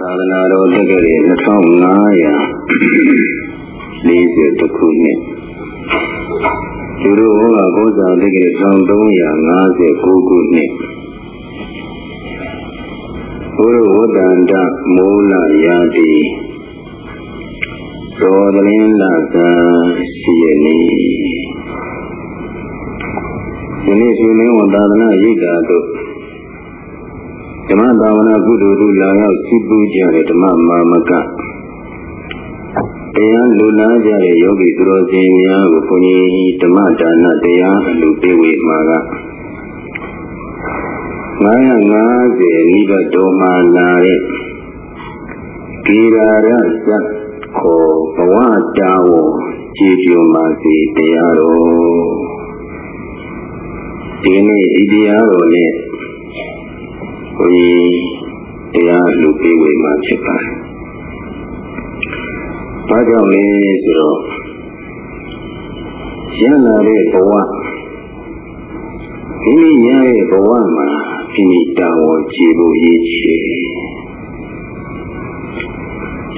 သာသနာတော်တက္ကရာ2540ခုနှစ်သူတို့ဟောကဘုရားတက္ကရာ1359ခုနှစ်ဘုရဝတ္တန္တမိုးလာယာတိသောတလင်းလာသာရှိရနေဒီနေ့ရှင်မင်းဝန်သာသနာရိပ်တာတို့ ဓမ္မသာဝနာကုသိုလ်တို့လာရောက်စီပူကြတဲ့ဓမ္မမာမကတရားလူနာကြတဲ့ယောဂီသူတော်စင်များကိုဘုန်းကြီးဓမ္မဒါနတရားအလူပေးဝေမှာက950နိဗ္ဗာန်တော်မှာလာတဲ့ကိရာရဇတ်ခေါ်ဘဝတာဝကြည်ပြုံပါစေတရားတော်ဒီနေ့ဤတရားတော်နဲ့ ဘုန်းကြီးတရားလူပေးဝေမှာဖြစ်ပါတယ်။ဘာကြောင့်လဲဆိုတော့ရလာတဲ့ဘဝမိမိရတဲ့ဘဝမှာမိမိတာဝန်ကြည့်ဖို့ရည်ချည်။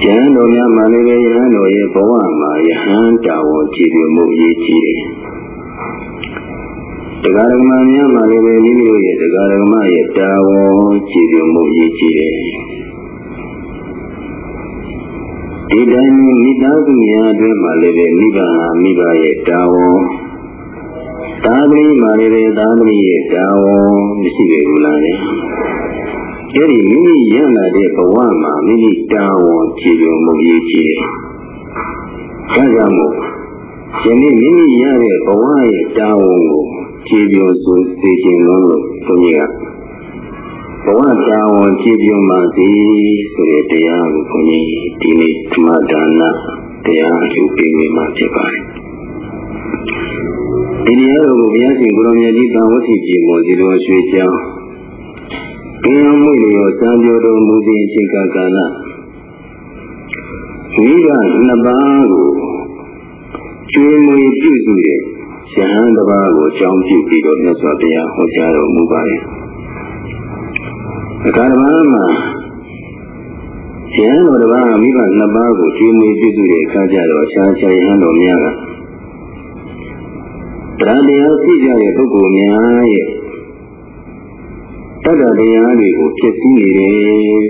ကျမ်းတော်များမှလည်းပဲယဟန်တော်ရဲ့ဘဝမှာယဟန်တာဝန်ကြည့်ဖို့ရည်ချည်တယ်။ တရားဓမ္မများမှလည်းပဲမိမိတို့ရဲ့တရားဓမ္မရဲ့တာဝန်ကြည်ပြုမှုရည်ကြည်တယ်ဒီတိုင်းမိသားစုများအတွင်းမှာလည်းပဲမိဘမိဘရဲ့တာဝန်သာသမီမှလည်းပဲသာသမီရဲ့တာဝန်မရှိပေဘူးလားလေအဲ့ဒီမိမိရလာတဲ့ဘဝမှာမိမိတာဝန်ကြည်ပြုမှုရည်ကြည်တယ်ဒါကြောင့်မို့ယနေ့မိမိရတဲ့ဘဝရဲ့တာဝန်ကို ကြည်ပြောဆိုသိခြင်းလို့ဘုရားဘဝတာဝန်ကြည်ပြောမှသည်ဆိုတဲ့တရားကိုဘုန်းကြီးဒီနေ့ဓမ္မဒါနတရားအကျိုးပေးမိမှာဖြစ်ပါတယ်ဒီတရားတော်ကိုဘုရားရှင်ကိုရောင်မြတ်ကြီးတာဝတိကြီးမောဒီလိုရွှေချောင်းဘုရားမှုရောစံပြောတော်မူသည့်အချိန်ကာလမိဘနှစ်ပါးကိုကျွေးမွေးပြုစုတဲ့ ယဟန်တစ်ပါးကိုအကြောင်းပြုပြီးတော့မြတ်စွာဘုရားဟောကြားတော်မူပါတယ်။အခါတစ်ပါးမှာယဟန်တော်တစ်ပါးမိဘနှစ်ပါးကိုကျွေးမွေးပြုစုတဲ့အခါကျတော့အခြားခြားယဟန်တော်များကတရားတရားသိကြတဲ့ပုဂ္ဂိုလ်များရဲ့တတ္တတရားတွေကိုဖြစ်စည်းနေတယ်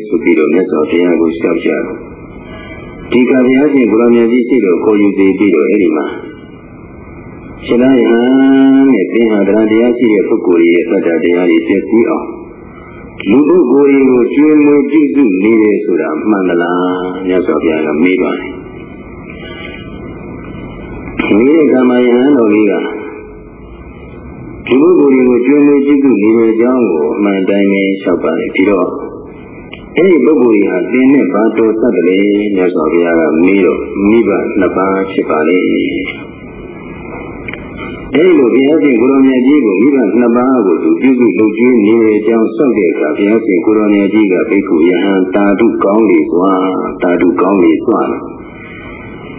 ဆိုပြီးတော့မြတ်စွာဘုရားကိုရှောက်ကြတယ်။ဒီကဘုရားရှင်ဘုရားမြတ်ကြီးရှိတော်ခေါ်ယူသေးပြီးတော့အဲ့ဒီမှာ ရှင်သာယဟန်နဲ့သင်ဟာတရားတရားရှိတဲ့ပုဂ္ဂိုလ်ရဲ့သတ္တတရားတွေသိသိအောင်လူပုဂ္ဂိုလ်တွေကိုကျွေးမွေးကြည့်စုနေတယ်ဆိုတာမှန်သလားမြတ်စွာဘုရားကမေးပါတယ်ဒီကမ္မယဟန်တော်လေးကဒီပုဂ္ဂိုလ်တွေကိုကျွေးမွေးကြည့်စုနေတဲ့အကြောင်းကိုအမှန်တိုင်းပဲလျှောက်ပါတယ်ပြီးတော့အဲ့ဒီပုဂ္ဂိုလ်ကြီးဟာသင်နဲ့ဘာတော်သတ်တယ်လဲမြတ်စွာဘုရားကမေးတော့မိဘနှစ်ပါးဖြစ်ပါလေ အဲဒီလိုဘုရားရှင်ကိုရောင်မြတ်ကြီးကိုမိဘနှစ်ပါးကိုသူပြုစုလုပ်ကျွေးနေတဲ့အကြောင်းဆောက်တဲ့အခါဘုရားရှင်ကိုရောင်မြတ်ကြီးကဘိက္ခုယဟန်တာတုကောင်းလေစွာတာတုကောင်းလေစွာ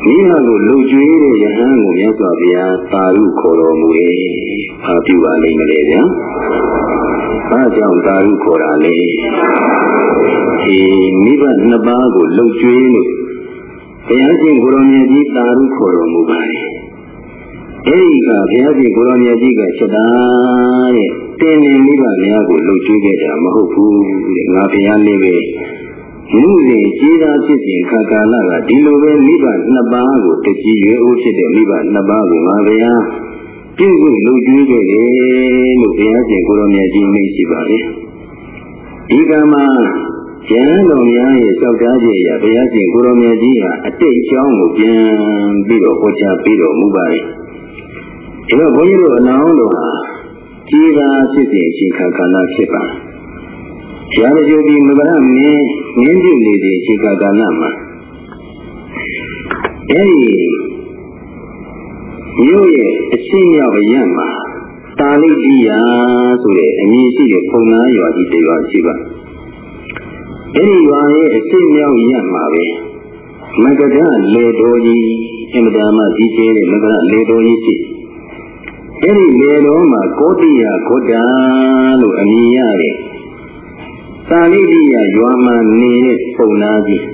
မိဘကိုလှုပ်ကြွေးတဲ့ယဟန်ကိုမြတ်စွာဘုရားသာရုခေါ်တော်မူ၏။ဘာပြုပါလိမ့်မလဲဗျာ။ဘာကြောင့်သာရုခေါ်တာလဲ။ဒီမိဘနှစ်ပါးကိုလှုပ်ကြွေးလို့ဘုရားရှင်ကိုရောင်မြတ်ကြီးသာရုခေါ်တော်မူပါလေ။ အဲဒီကဘုရားရှင်ကိုရောင်မြတ်ကြီးကချက်တာတဲ့တင်းနေမိဘများကိုလှုပ်ကြွေးခဲ့တာမဟုတ်ဘူးတဲ့ငါဘုရားလေးပဲလူတွေကြီးသားဖြစ်စဉ်ခါကာလကဒီလိုပဲမိဘနှစ်ပါးကိုတကြီးရွယ်အိုးဖြစ်တဲ့မိဘနှစ်ပါးကိုငါဘုရားပြုစုလှုပ်ကြွေးခဲ့တယ်လို့ဘုရားရှင်ကိုရောင်မြတ်ကြီးမိတ်ရှိပါလေဒီကမှာကျမ်းတော်များရဲ့စောက်သားခြင်းအရဘုရားရှင်ကိုရောင်မြတ်ကြီးဟာအတိတ်အကြောင်းကိုပြန်ပြီးတော့ဟောကြားပြီးတော်မူပါတယ် ဒီတော့ဘုန်းကြီးတို့အနာအောင်တို့ဟာကြီးသာဖြစ်တဲ့အချိန်ခါကာလဖြစ်ပါဘုရားကျိုးဒီမဗရမင်းမင်းပြုနေတဲ့အချိန်ခါကာလမှာအဲဒီမြို့ရဲ့အရှိမြောက်အရံမှာတာလိတိယဆိုတဲ့အမည်ရှိတဲ့ပုံနာရွာကြီးတရွာရှိပါအဲဒီရွာရဲ့အရှိမြောက်ရံမှာပဲမကဒလေတော်ကြီးအမဒါမကြီးကျဲတဲ့မကဒလေတော်ကြီးရှိ အဲ့ဒီလေတော်မှာကောတိယခောတာလို့အမည်ရတယ်။သာလိတိယရွာမှာနေတဲ့ပုံနာကြီး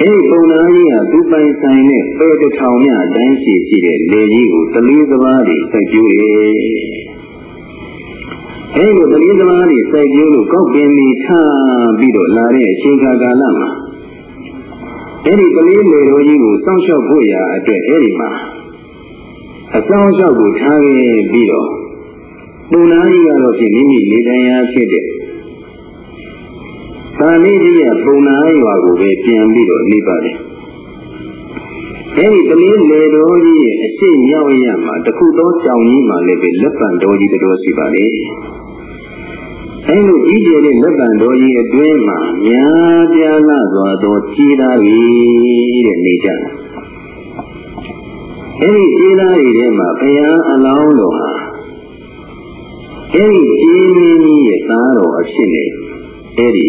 အဲဒီပုံနာကြီးကသူပိုင်ဆိုင်တဲ့ပေတထောင်မြအတိုင်းရှိရှိတဲ့လေကြီးကိုတလီသဘာတွေစိုက်ပျိုးတယ်အဲဒီလိုတလီသဘာတွေစိုက်ပျိုးလို့ကောက်ပင်ပြီးထားပြီးတော့လာတဲ့အချိန်ကာလမှာအဲဒီကလေးလေတော်ကြီးကိုစောင့်ရှောက်ဖို့ရာအတွက်အဲဒီမှာ အဆောင်လျှောက်ကိုထားခဲ့ပြီးတော့ပုံနာကြီးကတော့ဖြင့်မိမိနေတိုင်းရာဖြစ်တဲ့သာလိကြီးရဲ့ပုံနာရွာကိုပဲပြန်ပြီးတော့နေပါတယ်အဲဒီကလေးလေတော်ကြီးရဲ့အရှိမြောက်ရမှာတခုသောကြောင်ကြီးမှလည်းပဲလက်ပံတော်ကြီးတော်ရှိပါလေအဲလိုဤကျယ်တဲ့လက်ပံတော်ကြီးအတွင်းမှာများပြားလာစွာသောကြီးသားတွေတဲ့နေကြတယ် အဲဒီကြီးသားတွေထဲမှာဘုရားအလောင်းတော်ဟာအဲဒီကြီးမင်းကြီးရဲ့သားတော်အဖြစ်နဲ့အဲဒီ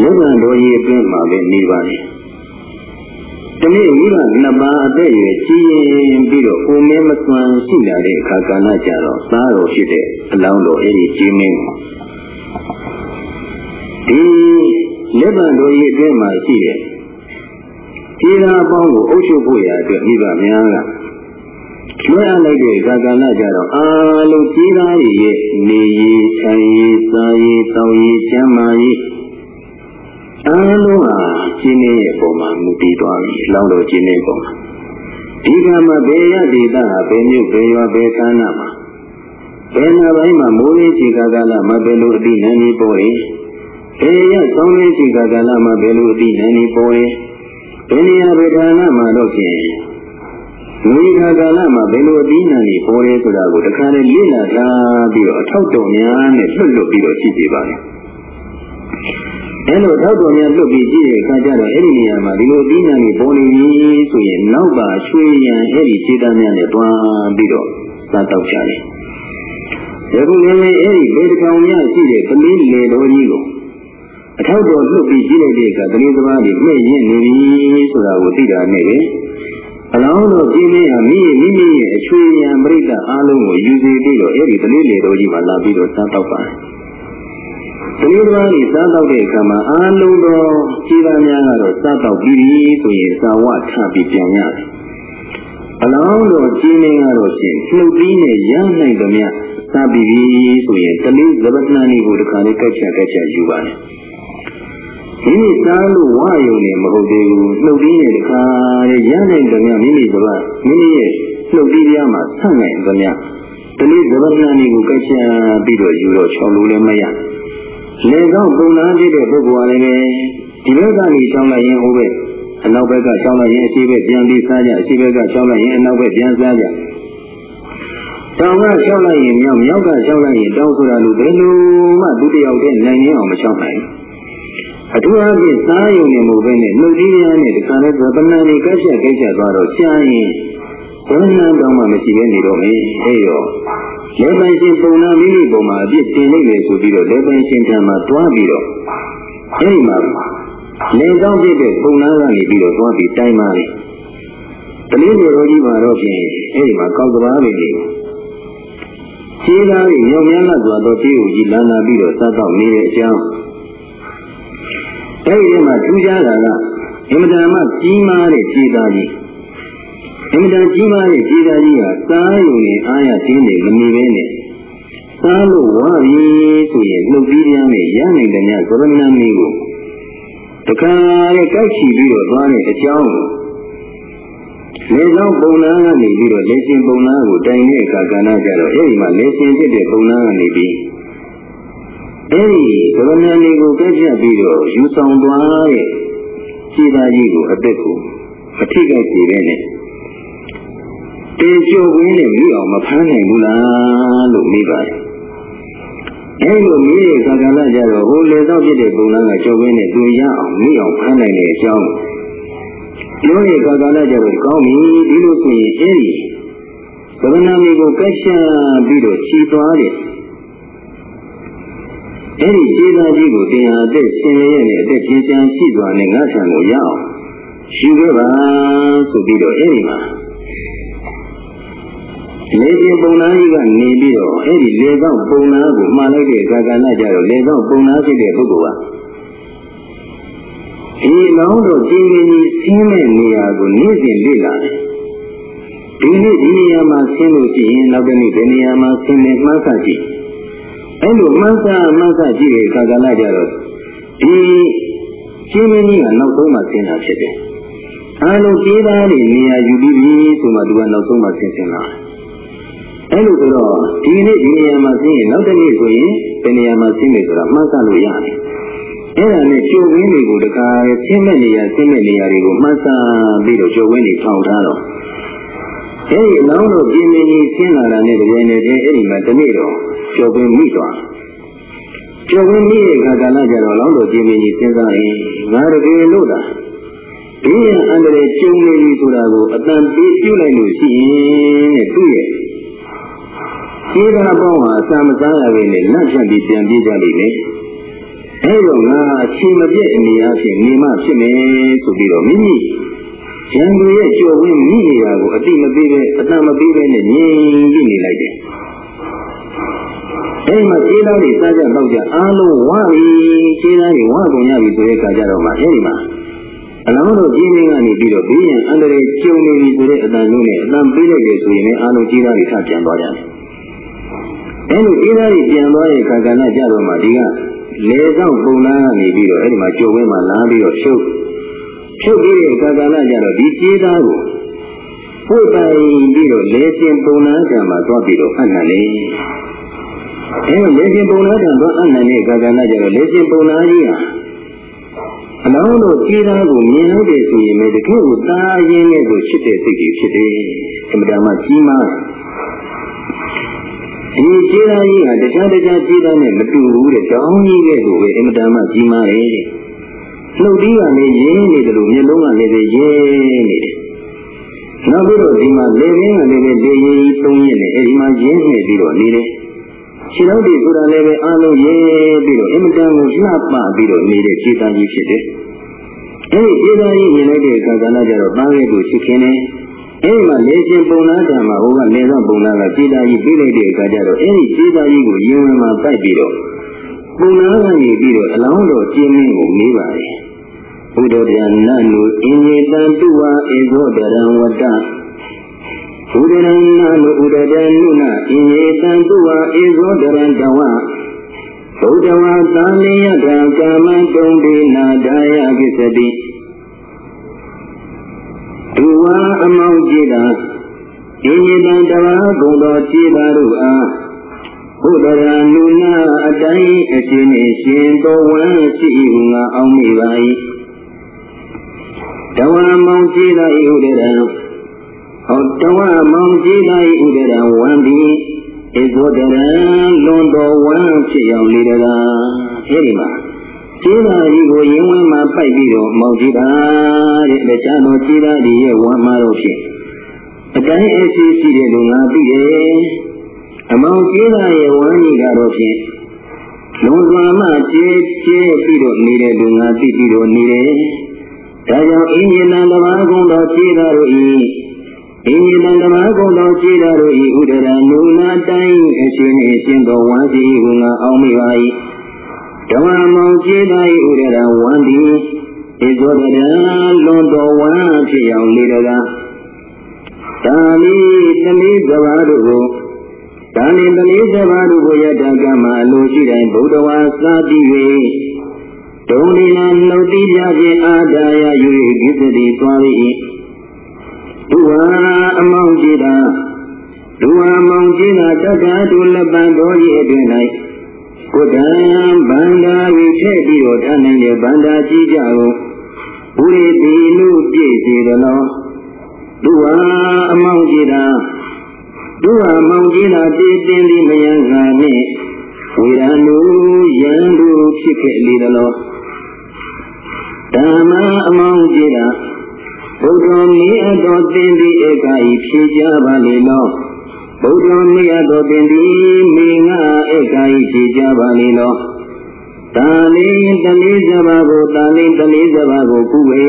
ရုပ်ကံတော်ကြီးအတွင်းမှာပဲနေပါလေတနည်းဝိရနှစ်ပါးအသက်ရွယ်ကြီးရင်ပြီးတော့ကိုမဲမစွမ်းရှိလာတဲ့အခါကဏ္ဍကြတော့သားတော်ဖြစ်တဲ့အလောင်းတော်အဲဒီကြီးမင်းကိုဒီလက်ပံတော်ကြီးအတွင်းမှာရှိတဲ့ ကြီးသားအပေါင်းကိုအုပ်ချုပ်ဖို့ရာအတွက်မိဘများကလွှဲအပ်လိုက်တဲ့ကာကနာကြတော့အာလုံးကြီးသားရဲ့နေရည်ဆိုင်ရည်စားရည်တောင်းရည်ကျမ်းမာရည်အားလုံးဟာကျင်းရဲ့ပုံမှာမူတည်သွားပြီလောင်းတော်ကျင်းတဲ့ပုံမှာဒီကမှာဘယ်ရဒေတာဟာဘယ်မြို့ဘယ်ရွာဘယ်ကဏ္ဍမှာဘယ်နာပိုင်းမှာမိုးလေးခြေကာကလာမှာဘယ်လိုအတိနန်းကြီးပေါ်ရင်ဘယ်ရဆောင်းလေးခြေကာကလာမှာဘယ်လိုအတိနန်းကြီးပေါ်ရင် ဘယ်နေရာဘယ်ဌာနမှာတော့ဖြင့်ဝိခါကာလမှာဘယ်လိုအပြီးနာနေပေါ်ရဲဆိုတာကိုတခါလေလေ့လာထားပြီးတော့အထောက်တော်များနဲ့လွတ်လွတ်ပြီးတော့ကြည့်ကြပါမယ်အဲလိုထောက်တော်များလွတ်ပြီးကြည့်တဲ့အခါကျတော့အဲ့ဒီနေရာမှာဒီလိုအပြီးနာနေပေါ်နေပြီဆိုရင်နောက်ပါရွှေရန်အဲ့ဒီခြေသားများနဲ့တွန်းပြီးတော့သာတောက်ကြတယ်ယခုလည်းအဲ့ဒီဘေးကောင်များရှိတဲ့ကလေးလေတော်ကြီးကို အထောက်တော်လွတ်ပြီးကြည့်လိုက်တဲ့အခါကလေးသမားတွေမဲ့ရင်နေပြီဆိုတာကိုသိတာနဲ့ပဲအလောင်းတော်ကြီးလေးဟာမိမိမိရဲ့အချွေရန်ပြိတ္တအားလုံးကိုယူစီပြီးတော့အဲ့ဒီကလေးလေတော်ကြီးမှာလာပြီးတော့စားတော့ပါတယ်။ကလေးသမားကြီးစားတော့တဲ့အခါမှာအားလုံးသောခြေသားများကတော့စားတော့ပြီးပြီဆိုရင်သာဝထပြီးပြန်ရတယ်။အလောင်းတော်ကြီးလေးကတော့ရှင်လှုပ်ပြီးနဲ့ရနိုင်သမျှစားပြီးပြီဆိုရင်ကလေးဇပတနာနီကိုတခါလေးကက်ချကက်ချယူပါတယ်။ မိမိစားလို့ဝါယုံနေမဟုတ်သေးဘူးနှုတ်ပြီးနေတခါရနိုင်ကြမြမိမိစပါမိမိရဲ့နှုတ်ပြီးပြားမှာဆက်နိုင်ကြမြတလေးဇဗနာနီကိုကြိုက်ချပြီးတော့ယူတော့ချောင်းလို့လည်းမရလေကောင်းပုံနာကြည့်တဲ့ပုဂ္ဂိုလ်ကလည်းဒီဘက်ကနေချောင်းလိုက်ရင်ဟိုဘက်အနောက်ဘက်ကချောင်းလိုက်ရင်အရှိဘက်ပြန်ပြီးစားကြအရှိဘက်ကချောင်းလိုက်ရင်အနောက်ဘက်ပြန်စားကြတောင်ကချောင်းလိုက်ရင်မြောက်မြောက်ကချောင်းလိုက်ရင်တောင်ဆိုတာလူဘယ်လိုမှသူတယောက်တည်းနိုင်နေအောင်မချောင်းနိုင်ဘူး အထူးအားဖြင့်စားယုံနေမှုပဲနဲ့နှုတ်ကြီးများနဲ့ဒီကံနဲ့သပနာတွေကက်ချက်ကိစ္စသွားတော့ရှားရင်ဘယ်နှမ်းတောင်မှမရှိဘဲနေတော့မေးအဲရောလေပိုင်ရှင်ပုံနာမိမိပုံမှာအပြစ်တင်နေလေဆိုပြီးတော့လေပိုင်ရှင်ထံမှာတွားပြီးတော့အဲဒီမှာလေကောင်းပြတဲ့ပုံနာကနေပြီးတော့တွားပြီးတိုင်းပါလေတလင်းတော်ကြီးမှာတော့ဖြင့်အဲဒီမှာကောက်ကဘာလေးနေခြေသားကြီးညောင်များလာစွာတော့ခြေကိုကြီးလန်းလာပြီးတော့စားတော့နေတဲ့အကြောင်း အဲဒီထဲမှာထူးခြားတာကအင်မတန်မှကြီးမားတဲ့ခြေသားကြီးအင်မတန်ကြီးမားတဲ့ခြေသားကြီးဟာစားရုံနဲ့အားရတင်းနေမနေပဲနဲ့စားလို့ဝါပြီဆိုရင်လှုပ်ပြီးရမ်းနဲ့ရနိုင်တဲ့ညသရဏမီကိုတခါရဲ့ကောက်ချီပြီးတော့သွားတဲ့အကြောင်းလေဆောင်ပုံနာကနေပြီးတော့လေရှင်ပုံနာကိုတိုင်တဲ့အခါကဏ္ဍကြတော့အဲဒီမှာလေရှင်ဖြစ်တဲ့ပုံနာကနေပြီး အဲဒီသရဏဏီကိုပြည့်ပြပြီးတော့ယူဆောင်သွားတဲ့ခြေသားကြီးကိုအသက်ကိုအထိကကြည့်ပဲနဲ့တင်ကြိုဝင်းနဲ့မိအောင်မဖမ်းနိုင်ဘူးလားလို့မိပါတယ်အဲလိုမိရဲ့ကာကလကြတော့ဟိုလေတော့ဖြစ်တဲ့ပုံလားကကြိုဝင်းနဲ့သူရအောင်မိအောင်ဖမ်းနိုင်တဲ့အကြောင်းပြောရဲ့ကာကလကြတော့ကောင်းပြီဒီလိုဆိုရင်အဲဒီသရဏဏီကိုကက်ရှာပြီးတော့ခြီသွားတဲ့ အဲ့ဒီခြေသားကြီးကိုတင်ဟာအသက်ရှင်ရရဲ့နဲ့အသက်ရှင်ချမ်းရှိသွားနဲ့ငါဆံကိုရအောင်ယူခဲ့ပါဆိုပြီးတော့အဲ့ဒီမှာလေပြပုံနာကြီးကနေပြီးတော့အဲ့ဒီလေကောက်ပုံနာကိုမှားလိုက်တဲ့ကာကနာကြတော့လေကောက်ပုံနာဖြစ်တဲ့ပုဂ္ဂိုလ်ကဒီလောင်းတော်ကြီးကြီးဆင်းတဲ့နေရာကိုနေ့စဉ်လေ့လာတယ်ဒီနေ့ဒီနေရာမှာဆင်းလို့ရှိရင်နောက်တစ်နေ့ဒီနေရာမှာဆင်းနေမှန်းဆကြည့် အဲ့လိုမှန်းဆမှန်းဆကြည့်တဲ့အခါကလည်းကြတော့ဒီကြီးကြီးကနောက်ဆုံးမှဆင်းတာဖြစ်တယ်အားလုံးကြီးသားတွေနေရာယူပြီးပြီဆိုမှသူကနောက်ဆုံးမှဆင်းဆင်းလာအဲ့လိုဆိုတော့ဒီနေ့ဒီနေရာမှာဆင်းရင်နောက်တစ်နေ့ဆိုရင်ဒီနေရာမှာဆင်းနေဆိုတာမှန်းဆလို့ရတယ်အဲ့ဒါနဲ့ကျိုးဝင်းတွေကိုတခါဆင်းမဲ့နေရာဆင်းမဲ့နေရာတွေကိုမှန်းဆပြီးတော့ကျိုးဝင်းတွေထောင်ထားတော့ အဲဒီအလောင်းတော်ပြင်းပြင်းကြီးဆင်းလာတာနဲ့တကယ်နဲ့အဲ့ဒီမှာတနေ့တော့ကျိုးဝင်းမိသွားကျိုးဝင်းမိတဲ့ခါကလည်းကြတော့အလောင်းတော်ပြင်းပြင်းကြီးစဉ်းစားရင်ငါတကယ်လို့လားဒီရန်အန္တရာယ်ကျုံနေပြီဆိုတာကိုအတန်ပေးပြုလိုက်လို့ရှိရင်တဲ့သူ့ရဲ့ခြေသာပေါင်းဟာအစာမစားရပဲနဲ့လက်ချက်ပြီးပြန်ပြေးကြလိမ့်မယ်။အဲတော့ငါအချိန်မပြည့်အနေအချင်းနေမှဖြစ်မယ်ဆိုပြီးတော့မိမိ ရန်သူရဲ့ကြော်ဝင်းမိနေရာကိုအတိမပေးပဲအတန်မပေးပဲနဲ့ငြိမ်ပြီးနေလိုက်တယ်။အဲဒီမှာခြေသားတွေစားကြတော့ကြအားလုံးဝပြီခြေသားတွေဝကုန်ရပြီဆိုတဲ့အခါကျတော့မှအဲဒီမှာအလောင်းတို့ကြီးမင်းကနေပြီးတော့ဘေးရန်အန္တရာယ်ကျုံနေပြီဆိုတဲ့အတန်လုံးနဲ့အတန်ပေးလိုက်တယ်ဆိုရင်လည်းအားလုံးကြီးသားတွေထပြန်သွားကြတယ်။အဲလိုကြီးသားတွေပြန်သွားတဲ့ခါကလည်းကြတော့မှဒီကလေဆောင်ပုံနာကနေပြီးတော့အဲ့ဒီမှာကြိုဝင်းမှာလာပြီးတော့ဖြုတ် ဖြုတ်ပြီးတဲ့ခါကလည်းကြတော့ဒီကြီးသားကိုဖွင့်တိုင်ပြီးတော့လေစင်ပုံနာကံမှာသွားပြီးတော့အနှံလေ။အဲလေစင်ပုံနာကံသွားအနှံတဲ့ခါကလည်းကြတော့လေစင်ပုံနာကြီးဟာအလောင်းတို့ကြီးသားကိုမြင်လို့တယ်ဆိုရင်လည်းတကယ်ကိုတာရင်းနဲ့ကိုချစ်တဲ့စိတ်ကြီးဖြစ်တယ်။သမ္မာမှကြီးမားဒီကြီးသားကြီးဟာတခြားတခြားကြီးသားနဲ့မတူဘူးတဲ့။တောင်းကြီးတဲ့ကိုပဲအင်မတန်မှကြီးမားတယ်တဲ့။ နှုတ်ကြီးကလည်းရင်းနေတယ်လို့မျက်လုံးကလည်းပဲရင်းနေတယ်။နောက်ပြီးတော့ဒီမှာလေရင်းကလည်းပဲလေရင်းသုံးရင်းနဲ့အဲဒီမှာရင်းနေပြီးတော့နေတယ်။ခြေတော်ဒီဆိုတာလည်းပဲအားလုံးရေးပြီးတော့အင်မတန်ကိုလှပပြီးတော့နေတဲ့ခြေသားကြီးဖြစ်တယ်။အဲဒီခြေသားကြီးမြင်လိုက်တဲ့အခါကလည်းကြတော့ပန်းရဲ့ကိုရှိခင်းနေအဲဒီမှာလေရှင်ပုံနာကံမှာဟိုကလေသောပုံနာကခြေသားကြီးပြေးလိုက်တဲ့အခါကျတော့အဲဒီခြေသားကြီးကိုရင်ဝင်မှာပိုက်ပြီးတော့ပုံနာကနေပြီးတော့အလောင်းတော်ကျင်းမင်းကိုမေးပါတယ်။ ဘုဒ္ဓဗျာနနုအင်္ဂေတံတုဝါဧဇောတရံဝတ္တဥဒရဏလုဥဒရဏုနအင်ယေတံတုဝါဧဇောတရံတဝဘုဒ္ဓဝါသာနေယတံကာမံတုံဒေနာဒါယကိစ္စတိဒုဝါအမောင်းကြည်တာအင်ယေတံတဝါဂုံတော်ကြည်တာတို့အားဘုဒ္ဓရဏုနအတိုင်းအရှင်နေရှင်တော်ဝမ်းရှိဟုငါအောင်မိပါ၏ တဝါမောင်းကြည်တာဤဥဒရံဟောတဝမောင်ကြည်လိုက်ဥဒရဝံဒီဧဇောတရံလွန်တော်ဝမ်းဖြစ်ရောက်လေတကားအဲဒီမှာကျေးသာကြီးကိုရင်ဝင်းမှာပိုက်ပြီးတော့မောင်ကြည်တာတဲ့တရားတော်ကျေးသာကြီးရဲ့ဝမ်းမတော့ဖြစ်အတိုင်းအစီရှိတဲ့လူငါသိတယ်အမောင်ကျေးသာရဲ့ဝမ်းကြီးကတော့ဖြင့်လွန်စွာမှကျေးကျေးပြီးတော့နေတဲ့လူငါသိပြီးတော့နေတယ် ဒါကြောင့်အင်းရှင်တဘာကုံတော်ကျေးသာတို့ဤဣန္ဒံဓမ္မကုံတော်ကြည်တော်ဤဥဒရနုနာတိုင်းအရှင်အရှင်တော်ဝါစီဟုငါအောင်မိပါ၏ဓမ္မမောင်ကြည်တော်ဤဥဒရဝန္တိဧဇောတရလွန်တော်ဝမ်းဖြစ်ရောက်လေတကားဒါလီတမိသဘာတို့ကိုဒါလီတမိသဘာတို့ကိုယတကမှာအလိုရှိတိုင်းဗုဒ္ဓဝါစာတိ၍ ဒုံလီနာနှုတ်တိပြခြင်းအာဒါယယူ၍ကိစ္စတိသွား၏ဒုဝါအမောင်ကြည်တာဒုဝါမောင်ကြည်တာတက္ကဒုလပံတော်ကြီးအတွင်၌ကိုယ်တံဗန္ဒာဝိထည့်ပြီးတော့တန်းနိုင်တဲ့ဗန္ဒာကြီးကြကိုဘုရိတိနုပြည့်စေသလောဒုဝါအမောင်ကြည်တာဒုဝါမောင်ကြည်တာတည်တင်သည်မယံငါနှင့်ဝေရဏုယံတို့ဖြစ်ခဲ့လေသလော ဓမ္မအမောင်ကြည်တာဘုဒ္ဓမေအတော်တင်သည်ဧကဤဖြေကြပါလေလောဘုဒ္ဓမေအတော်တင်သည်မိငါဧကဤဖြေကြပါလေလောတာလင်းတလေးစဘာကိုတာလင်းတလေးစဘာကိုကုဝေ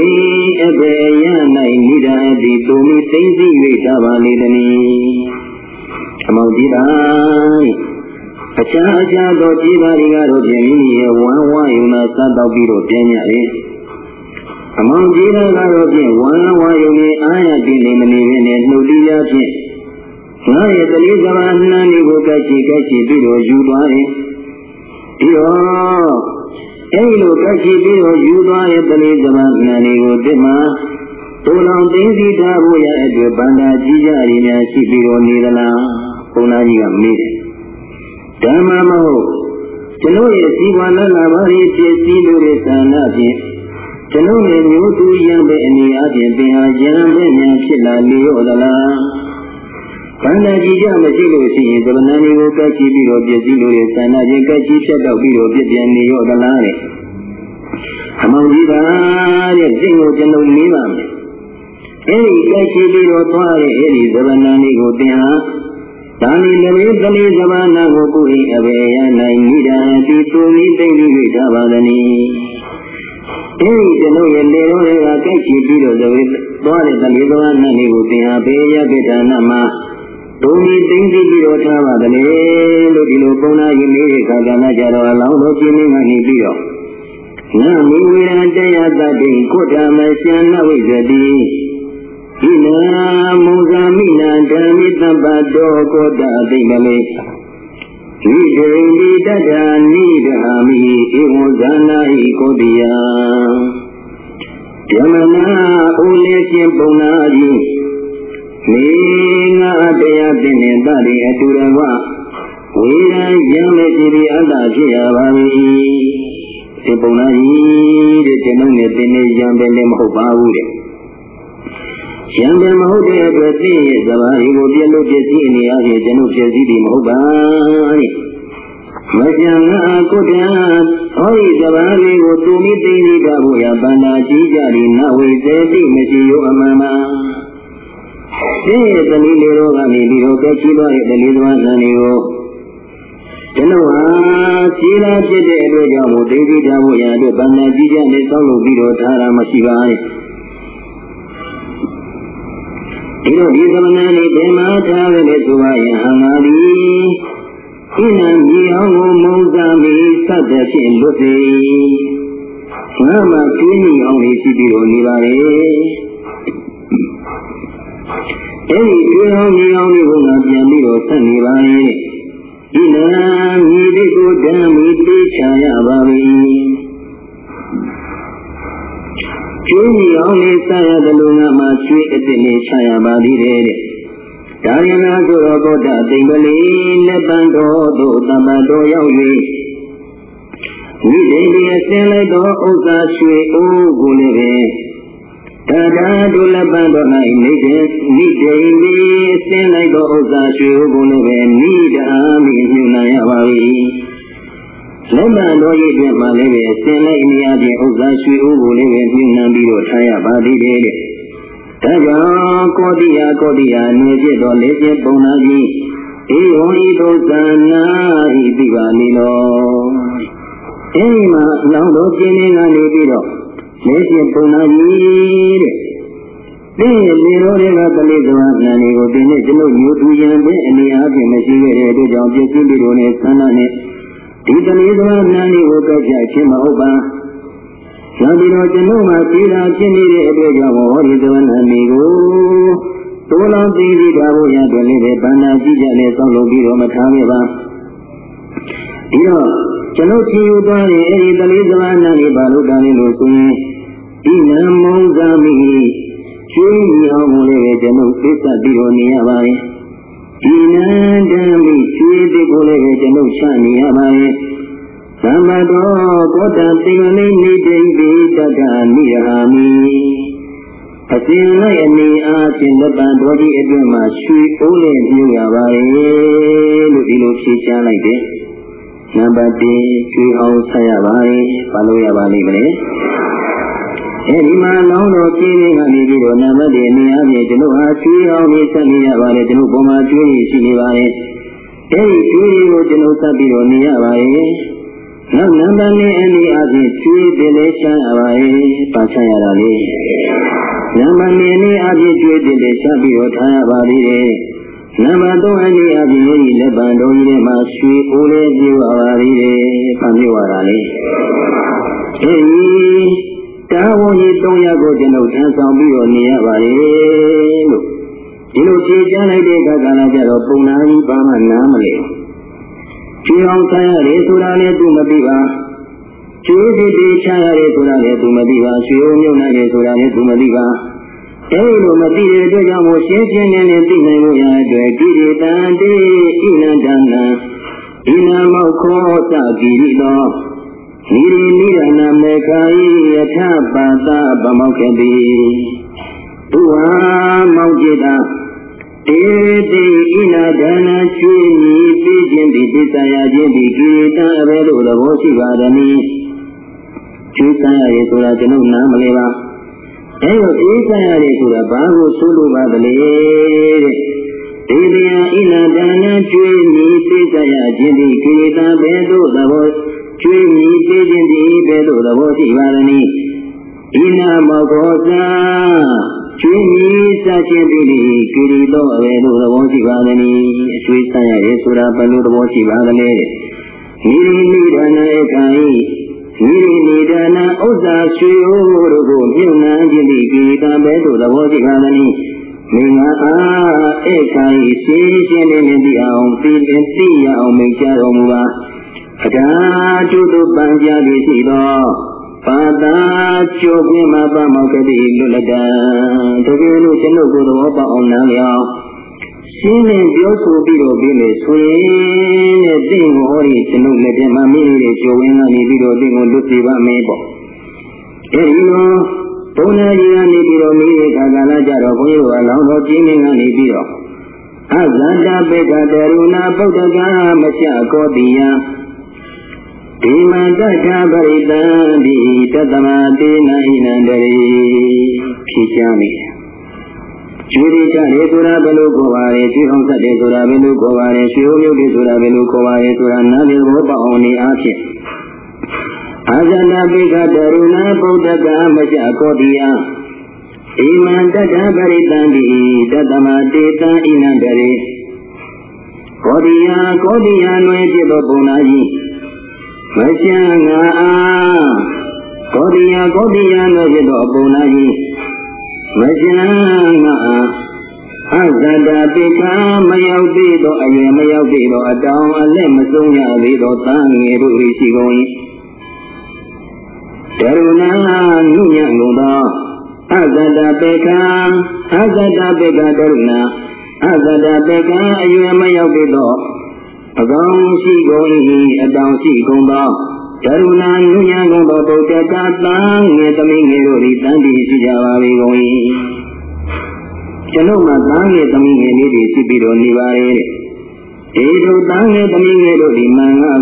အဘေယ၌နိဒာတိတုံမိသိသိ၍တာပါလေတည်းအမောင်ကြည်တာအခြားအခြားသောကြည်ပါရီကတော့ပြင်မိရဲ့ဝမ်းဝါယုံနာစတော့ပြီးတော့ပြန်ရရဲ့ အမောင်ကြီးတော်ကတော့ဖြင့်ဝါဝါယုံနဲ့အာရတိနေမနေပဲနဲ့နှုတ်တရားဖြင့်ငါရဲ့တတိကဘာနှမ်းလေးကိုကက်ချီကက်ချီပြီးတော့ယူသွားတယ်ပြီးတော့အဲဒီလိုကက်ချီပြီးတော့ယူသွားတဲ့တတိကဘာနှမ်းလေးကိုဒီမှာတူလောင်သိသိထားဖို့ရအတွက်ဗန္ဒာကြီးကြရည်များရှိပြီးတော့နေသလားဘုန်းသားကြီးကမေးတယ်ဓမ္မမဟုတ်ကျွန်တော်ရဲ့စီဝါလလာပါရီဖြစ်စည်းလို့တဲ့သာနာဖြင့် ကျွန်တော်ရဲ့မျိုးသူရံတဲ့အနေအချင်းသင်ဟာရံတဲ့ဉာဏ်ဖြစ်လာလေရောသလား။ဗန္ဒကြည်ကြမရှိလို့ရှိရင်သမဏန်တွေကိုကတ်ချီပြီးတော့ပြည့်စည်လို့ရဆန္ဒချင်းကတ်ချီဖြတ်တော့ပြီးတော့ပြည့်ပြန်နေရောသလားတဲ့။အမောင်ကြီးပါတဲ့စိတ်ကိုကျွန်တော်လေးပါမယ်။အဲဒီကတ်ချီပြီးတော့သွားတဲ့အဲဒီသမဏန်တွေကိုသင်ဟာဒါလီလည်းတလေးသဘာနာကိုကိုယ်အဘေယနိုင်မိတာဒီသူမိသိမ့်ပြီးထားပါသည်။ အဲဒီကျွန်တော်ရဲ့လေတော်တွေကကြိုက်ချပြီးတော့လည်းသွားတဲ့တလေးသဘာနာလေးကိုသင်ဟာဘေယပိဋကနာမှာဒုံဒီသိမ့်ပြီးတော့ထားပါသည်လို့ဒီလိုပုံနာရင်လေးခါကလာကြတော့အလောင်းတော်ပြင်းနေကနေပြီးတော့နမိဝေရတရားတတိကိုဓမ္မရှင်နဝိဇတိဣနာမုဇာမိနာဓမ္မိတပ္ပတောကောတအသိမလေး ဣဒိတိတတ္ထာနိဒာမိဧဝံဇာနာဟိကိုတိယဓမ္မနာဥလေရှင်ပုံနာကြီးနေငါတရားသိနေတာဒီအတူတကွဝေရန်ရံမဲ့ကြည်ဒီအတ္တဖြစ်ရပါ၏ဒီပုံနာကြီးတဲ့ကျွန်ုပ်နဲ့တင်းနေရံပဲလည်းမဟုတ်ပါဘူးတဲ့ ရံတယ်မဟုတ်တဲ့အတွက်သိရဲ့သဘာဝကိုပြလို့ပြည့်စည်နေရခြင်းကျွန်ုပ်ပြည့်စည်တယ်မဟုတ်ပါတဲ့မကြံငါကိုတည်းဟောဒီသဘာဝကိုသူမိသိနေတာဘုရားဗန္တာကြီးကြဒီနဝိသေတိမရှိရောအမှန်ပါသိရဲ့တဏီလေးတော့ကနေပြီးတော့ကဲချီသွားတဲ့တဏီသမားနာနေကိုကျွန်တော်ဟာစီလာဖြစ်တဲ့အတွက်ကြောင့်မို့ဒိဋ္ဌိဓာတ်ဖို့ရအတွက်ဗန္တာကြီးကြနဲ့စောင့်လို့ပြီးတော့ထားတာမရှိပါဘူး ဒီတော့ဒီသမဏလေးဘယ်မှာထားရလဲဆိုပါရင်အမှားဒီဤနာမြေအောင်ကိုမုံစားပြီးစတဲ့ဖြင့်လွတ်စေငါမှကျင်းနေအောင်လေးရှိပြီးတော့နေပါလေအဲဒီကျွေးအောင်မြေအောင်လေးကိုငါပြန်ပြီးတော့ဆက်နေပါလေဤနာမြေလေးကိုဓမ္မီတေချာရပါပြီ ကျိုးကြီးအောင်လေးဆက်ရတယ်လို့ငါမှချွေးအစ်စ်လေးချရပါသေးတယ်တဲ့ဒါရဏဆိုတော်သောတသိမ့်ပလီလက်ပံတော်သို့တမ္ပတော်ရောက်၍ဝိသေတိအစင်လိုက်သောဥစ္စာရွှေအိုးကိုလည်းပဲတထာဒုလပံတော်၌နေတဲ့နိဒေမီအစင်လိုက်သောဥစ္စာရွှေအိုးကိုလည်းပဲနိဒာမိညွှန်နိုင်ရပါ၏ လက်မှန်တော်ရည်ပြမှလည်းပဲဆင်လိုက်နေရခြင်းဥစ္စာရွှေအိုးကိုလည်းပဲညှိနှံပြီးတော့ထားရပါသေးတယ်တဲ့။ဒါကြောင့်ကောတိယကောတိယနေဖြစ်တော်လေးဖြင့်ပုံနာကြီးဧဝံဤသို့သနာဤသိပါလိလော။အဲဒီမှာလောင်းတော်ကျင်းနေကနေပြီးတော့လေးဖြင့်ပုံနာကြီးတဲ့။ဒီလေတော်တွေကပလိကဝနာနေကိုဒီနေ့ကျွန်ုပ်မျိုးသူရန်တဲ့အနေအားဖြင့်မရှိခဲ့တဲ့အတွက်ကြောင့်ပြည့်စုံပြီးတော့နဲ့သန္တာနဲ့ ဒီတလေးသမားနာနေကိုတော့ပြခြင်းမဟုတ်ပါ။နောက်ပြီးတော့ကျွန်တော်မှသီလာဖြစ်နေတဲ့အတွက်ကြောင့်ဟောဒီသဝနာနေကိုတိုးလောင်းသိပြီးတာဖို့ရတဲ့လေးပဲဗန္နာကြည့်ကြလေစောင့်လို့ပြီးတော့မထားရပါ။ဒီတော့ကျွန်တော်ကြည့်ယူသွားရင်အဲဒီတလေးသမားနာနေပါလို့တာနေလို့ဆိုရင်ဒီနမုံဇာမိကျွေးမြအောင်လို့လည်းကျွန်တော်သိသက်ပြီးတော့နေရပါတယ်။ ဒီနန္တမိကျွေးတဲ့ကိုလည်းကျွန်ုပ်ချနေရပါရဲ့သမ္မတော်ကောတတိမလိနေတိပိတတ္တနိယာမိအစဉ်လိုက်အနေအားဖြင့်လက်ပံတော်ကြီးအတွင်းမှာရွှေအိုးနဲ့ပြုရပါရဲ့လို့ဒီလိုဖြေချလိုက်တယ်နံပါတ်1ကျွေးအောင်ဆက်ရပါရဲ့ဘာလို့ရပါလိမ့်မလဲ အဲဒီမှာလောင်းတော်ကြီးတွေကနေပြီးတော့နံပါတ်ဒီအနေအချင်းကျွန်တော်ဟာကျွေးအောင်နေဆက်နေရပါတယ်ကျွန်တော်ပုံမှာကျွေးရရှိနေပါတယ်အဲဒီကျွေးတွေကိုကျွန်တော်ဆက်ပြီးတော့နေရပါတယ်နောက်နံပါတ်၄အနေအချင်းကျွေးတယ်လေးရှားရပါတယ်ပါချရတာလေနံပါတ်၄အနေအချင်းကျွေးတယ်လေးရှားပြီးတော့ထားရပါသေးတယ်နံပါတ်3အနေအချင်းဒီလက်ပံတော်ကြီးထဲမှာရွှေအိုးလေးပြေပါပါသေးတယ်ဖန်ပြပါတာလေအဲဒီ တာဝင်းကြီး300ကိုကျွန်ုပ်ထမ်းဆောင်ပြီးတော့နေရပါလေလို့ဒီလိုဖြေချလိုက်တဲ့အခါကလည်းကြတော့ပုံနာကြီးဘာမှနားမလဲကျွေးအောင်ဆိုင်ရတယ်ဆိုတာလည်းသူမသိပါကျွေးပြီးတေချရတယ်ဆိုတာလည်းသူမသိပါရွှေုံမြုံနိုင်တယ်ဆိုတာလည်းသူမသိပါအဲဒီလိုမသိတဲ့အတွက်ကြောင့်မို့ရှင်းရှင်းလင်းလင်းသိနိုင်လို့ရတဲ့ကိရိတံတိဣနန္တနာဣနမောခောသကိရိတော နိရိနိရဏမေခာယိယထပါတပမောက္ခတိသူဟာမောက္จิตာတေတိဣနာဒါနာချွေမြည်ပြီးခြင်းဒီသစ္စာယခြင်းဒီကိရိတံအဘယ်လိုသဘောရှိပါသနည်းကျူးဆန်းရည်ဆိုတာကျွန်ုပ်နားမလဲပါအဲလိုအေးဆန်းရတယ်ဆိုတာဘာကိုဆိုလိုပါသလဲတဲ့ဒီတရားဣနာဒါနာကျွေးမြည်သိကြရခြင်းဒီကိလေသာဘယ်သို့သဘော ကျွေးမြည်သိခြင်းဒီဘယ်သို့သဘောရှိပါသနည်းဣနာမောခောသာကျွေးမြည်စခြင်းဒီကိလေသာဘယ်သို့သဘောရှိပါသနည်းအကျွေးဆန်းရတယ်ဆိုတာဘယ်လိုသဘောရှိပါသလဲဒီနိဒာနဧကံဤဤနိဒာနဥစ္စာရွှေအိုးတို့ကိုမြုပ်နှံခြင်းဒီကိတံပဲသို့သဘောရှိပါသနည်းမင်္ဂအားဧကံဤရှင်းရှင်းလင်းလင်းသိအောင်သိလင်းသိရအောင်မိန့်ကြားတော်မူပါ အတာတုတုပံကြသည်ရှိသောပါတာကျိုးပြင်းမှာပမောက္ခတိလွတ်လတံတကယ်လို့ကျွန်ုပ်ကိုယ်တော်ပေါအောင်နားလျောင်းရှင်းလင်းပြောဆိုပြီးတော့ပြီးလေဆိုရင်တဲ့တင့်ကိုဟောဒီကျွန်ုပ်လက်ထဲမှာမိနေတဲ့ကြိုဝင်းကနေပြီးတော့တင့်ကိုလွတ်ပြပါမယ်ပေါ့အဲဒီလိုဘုန်းတော်ကြီးကနေပြီးတော့မိတဲ့ခါကလာကြတော့ဘုန်းကြီးကလောင်းတော်ကြီးမင်းကနေပြီးတော့အဇန္တပေကတရုဏပုဒ္ဒကမချကောတိယ ဒီမတ္ထပရိတံဒီတတမတေနဣနန္တရေဖြေချမိတယ်ကျွေးရကြတယ်ဆိုတာဘယ်လိုခေါ်ပါလဲကျွေးအောင်ဆက်တယ်ဆိုတာဘယ်လိုခေါ်ပါလဲရွှေဟုတ်မြုပ်တယ်ဆိုတာဘယ်လိုခေါ်ပါလဲဆိုတာနားလည်ဘောပေါအောင်နေအားဖြင့်အာဇန္တပိကတရုဏဗုဒ္ဓကမချကောတိယဣမံတတပရိတံတိတတမတေတံဣနံတရေကောတိယကောတိယလွင်ဖြစ်သောပုံနာကြီး မချငါအားကောတိယကောတိယလွင်ဖြစ်သောပုံနာကြီးမကျန်ငါအသတ္တပိကမရောက်သေးသောအရွယ်မရောက်သေးသောအတောင်အလက်မဆုံးရသေးသောသံငယ်တို့၏ရှိကုန်၏ကရုဏာနုညံ့ကုန်သောအသတ္တပိကအသတ္တပိကကရုဏာအသတ္တပိကအရွယ်မရောက်သေးသော အကောင်ရှိကုန်၏အတောင်ရှိကုန်သောကရုဏာနုညာကုန်သောဗုဒ္ဓတာသံငယ်သမီးငယ်တို့ဤတန်တိရှိကြပါ၏ကုန်၏ကျွန်ုပ်မှာတန်ငယ်သမီးငယ်လေးတွေရှိပြီးတော့နေပါရဲ့ဒီတို့တန်ငယ်သမီးငယ်တို့ဒီမင်္ဂကို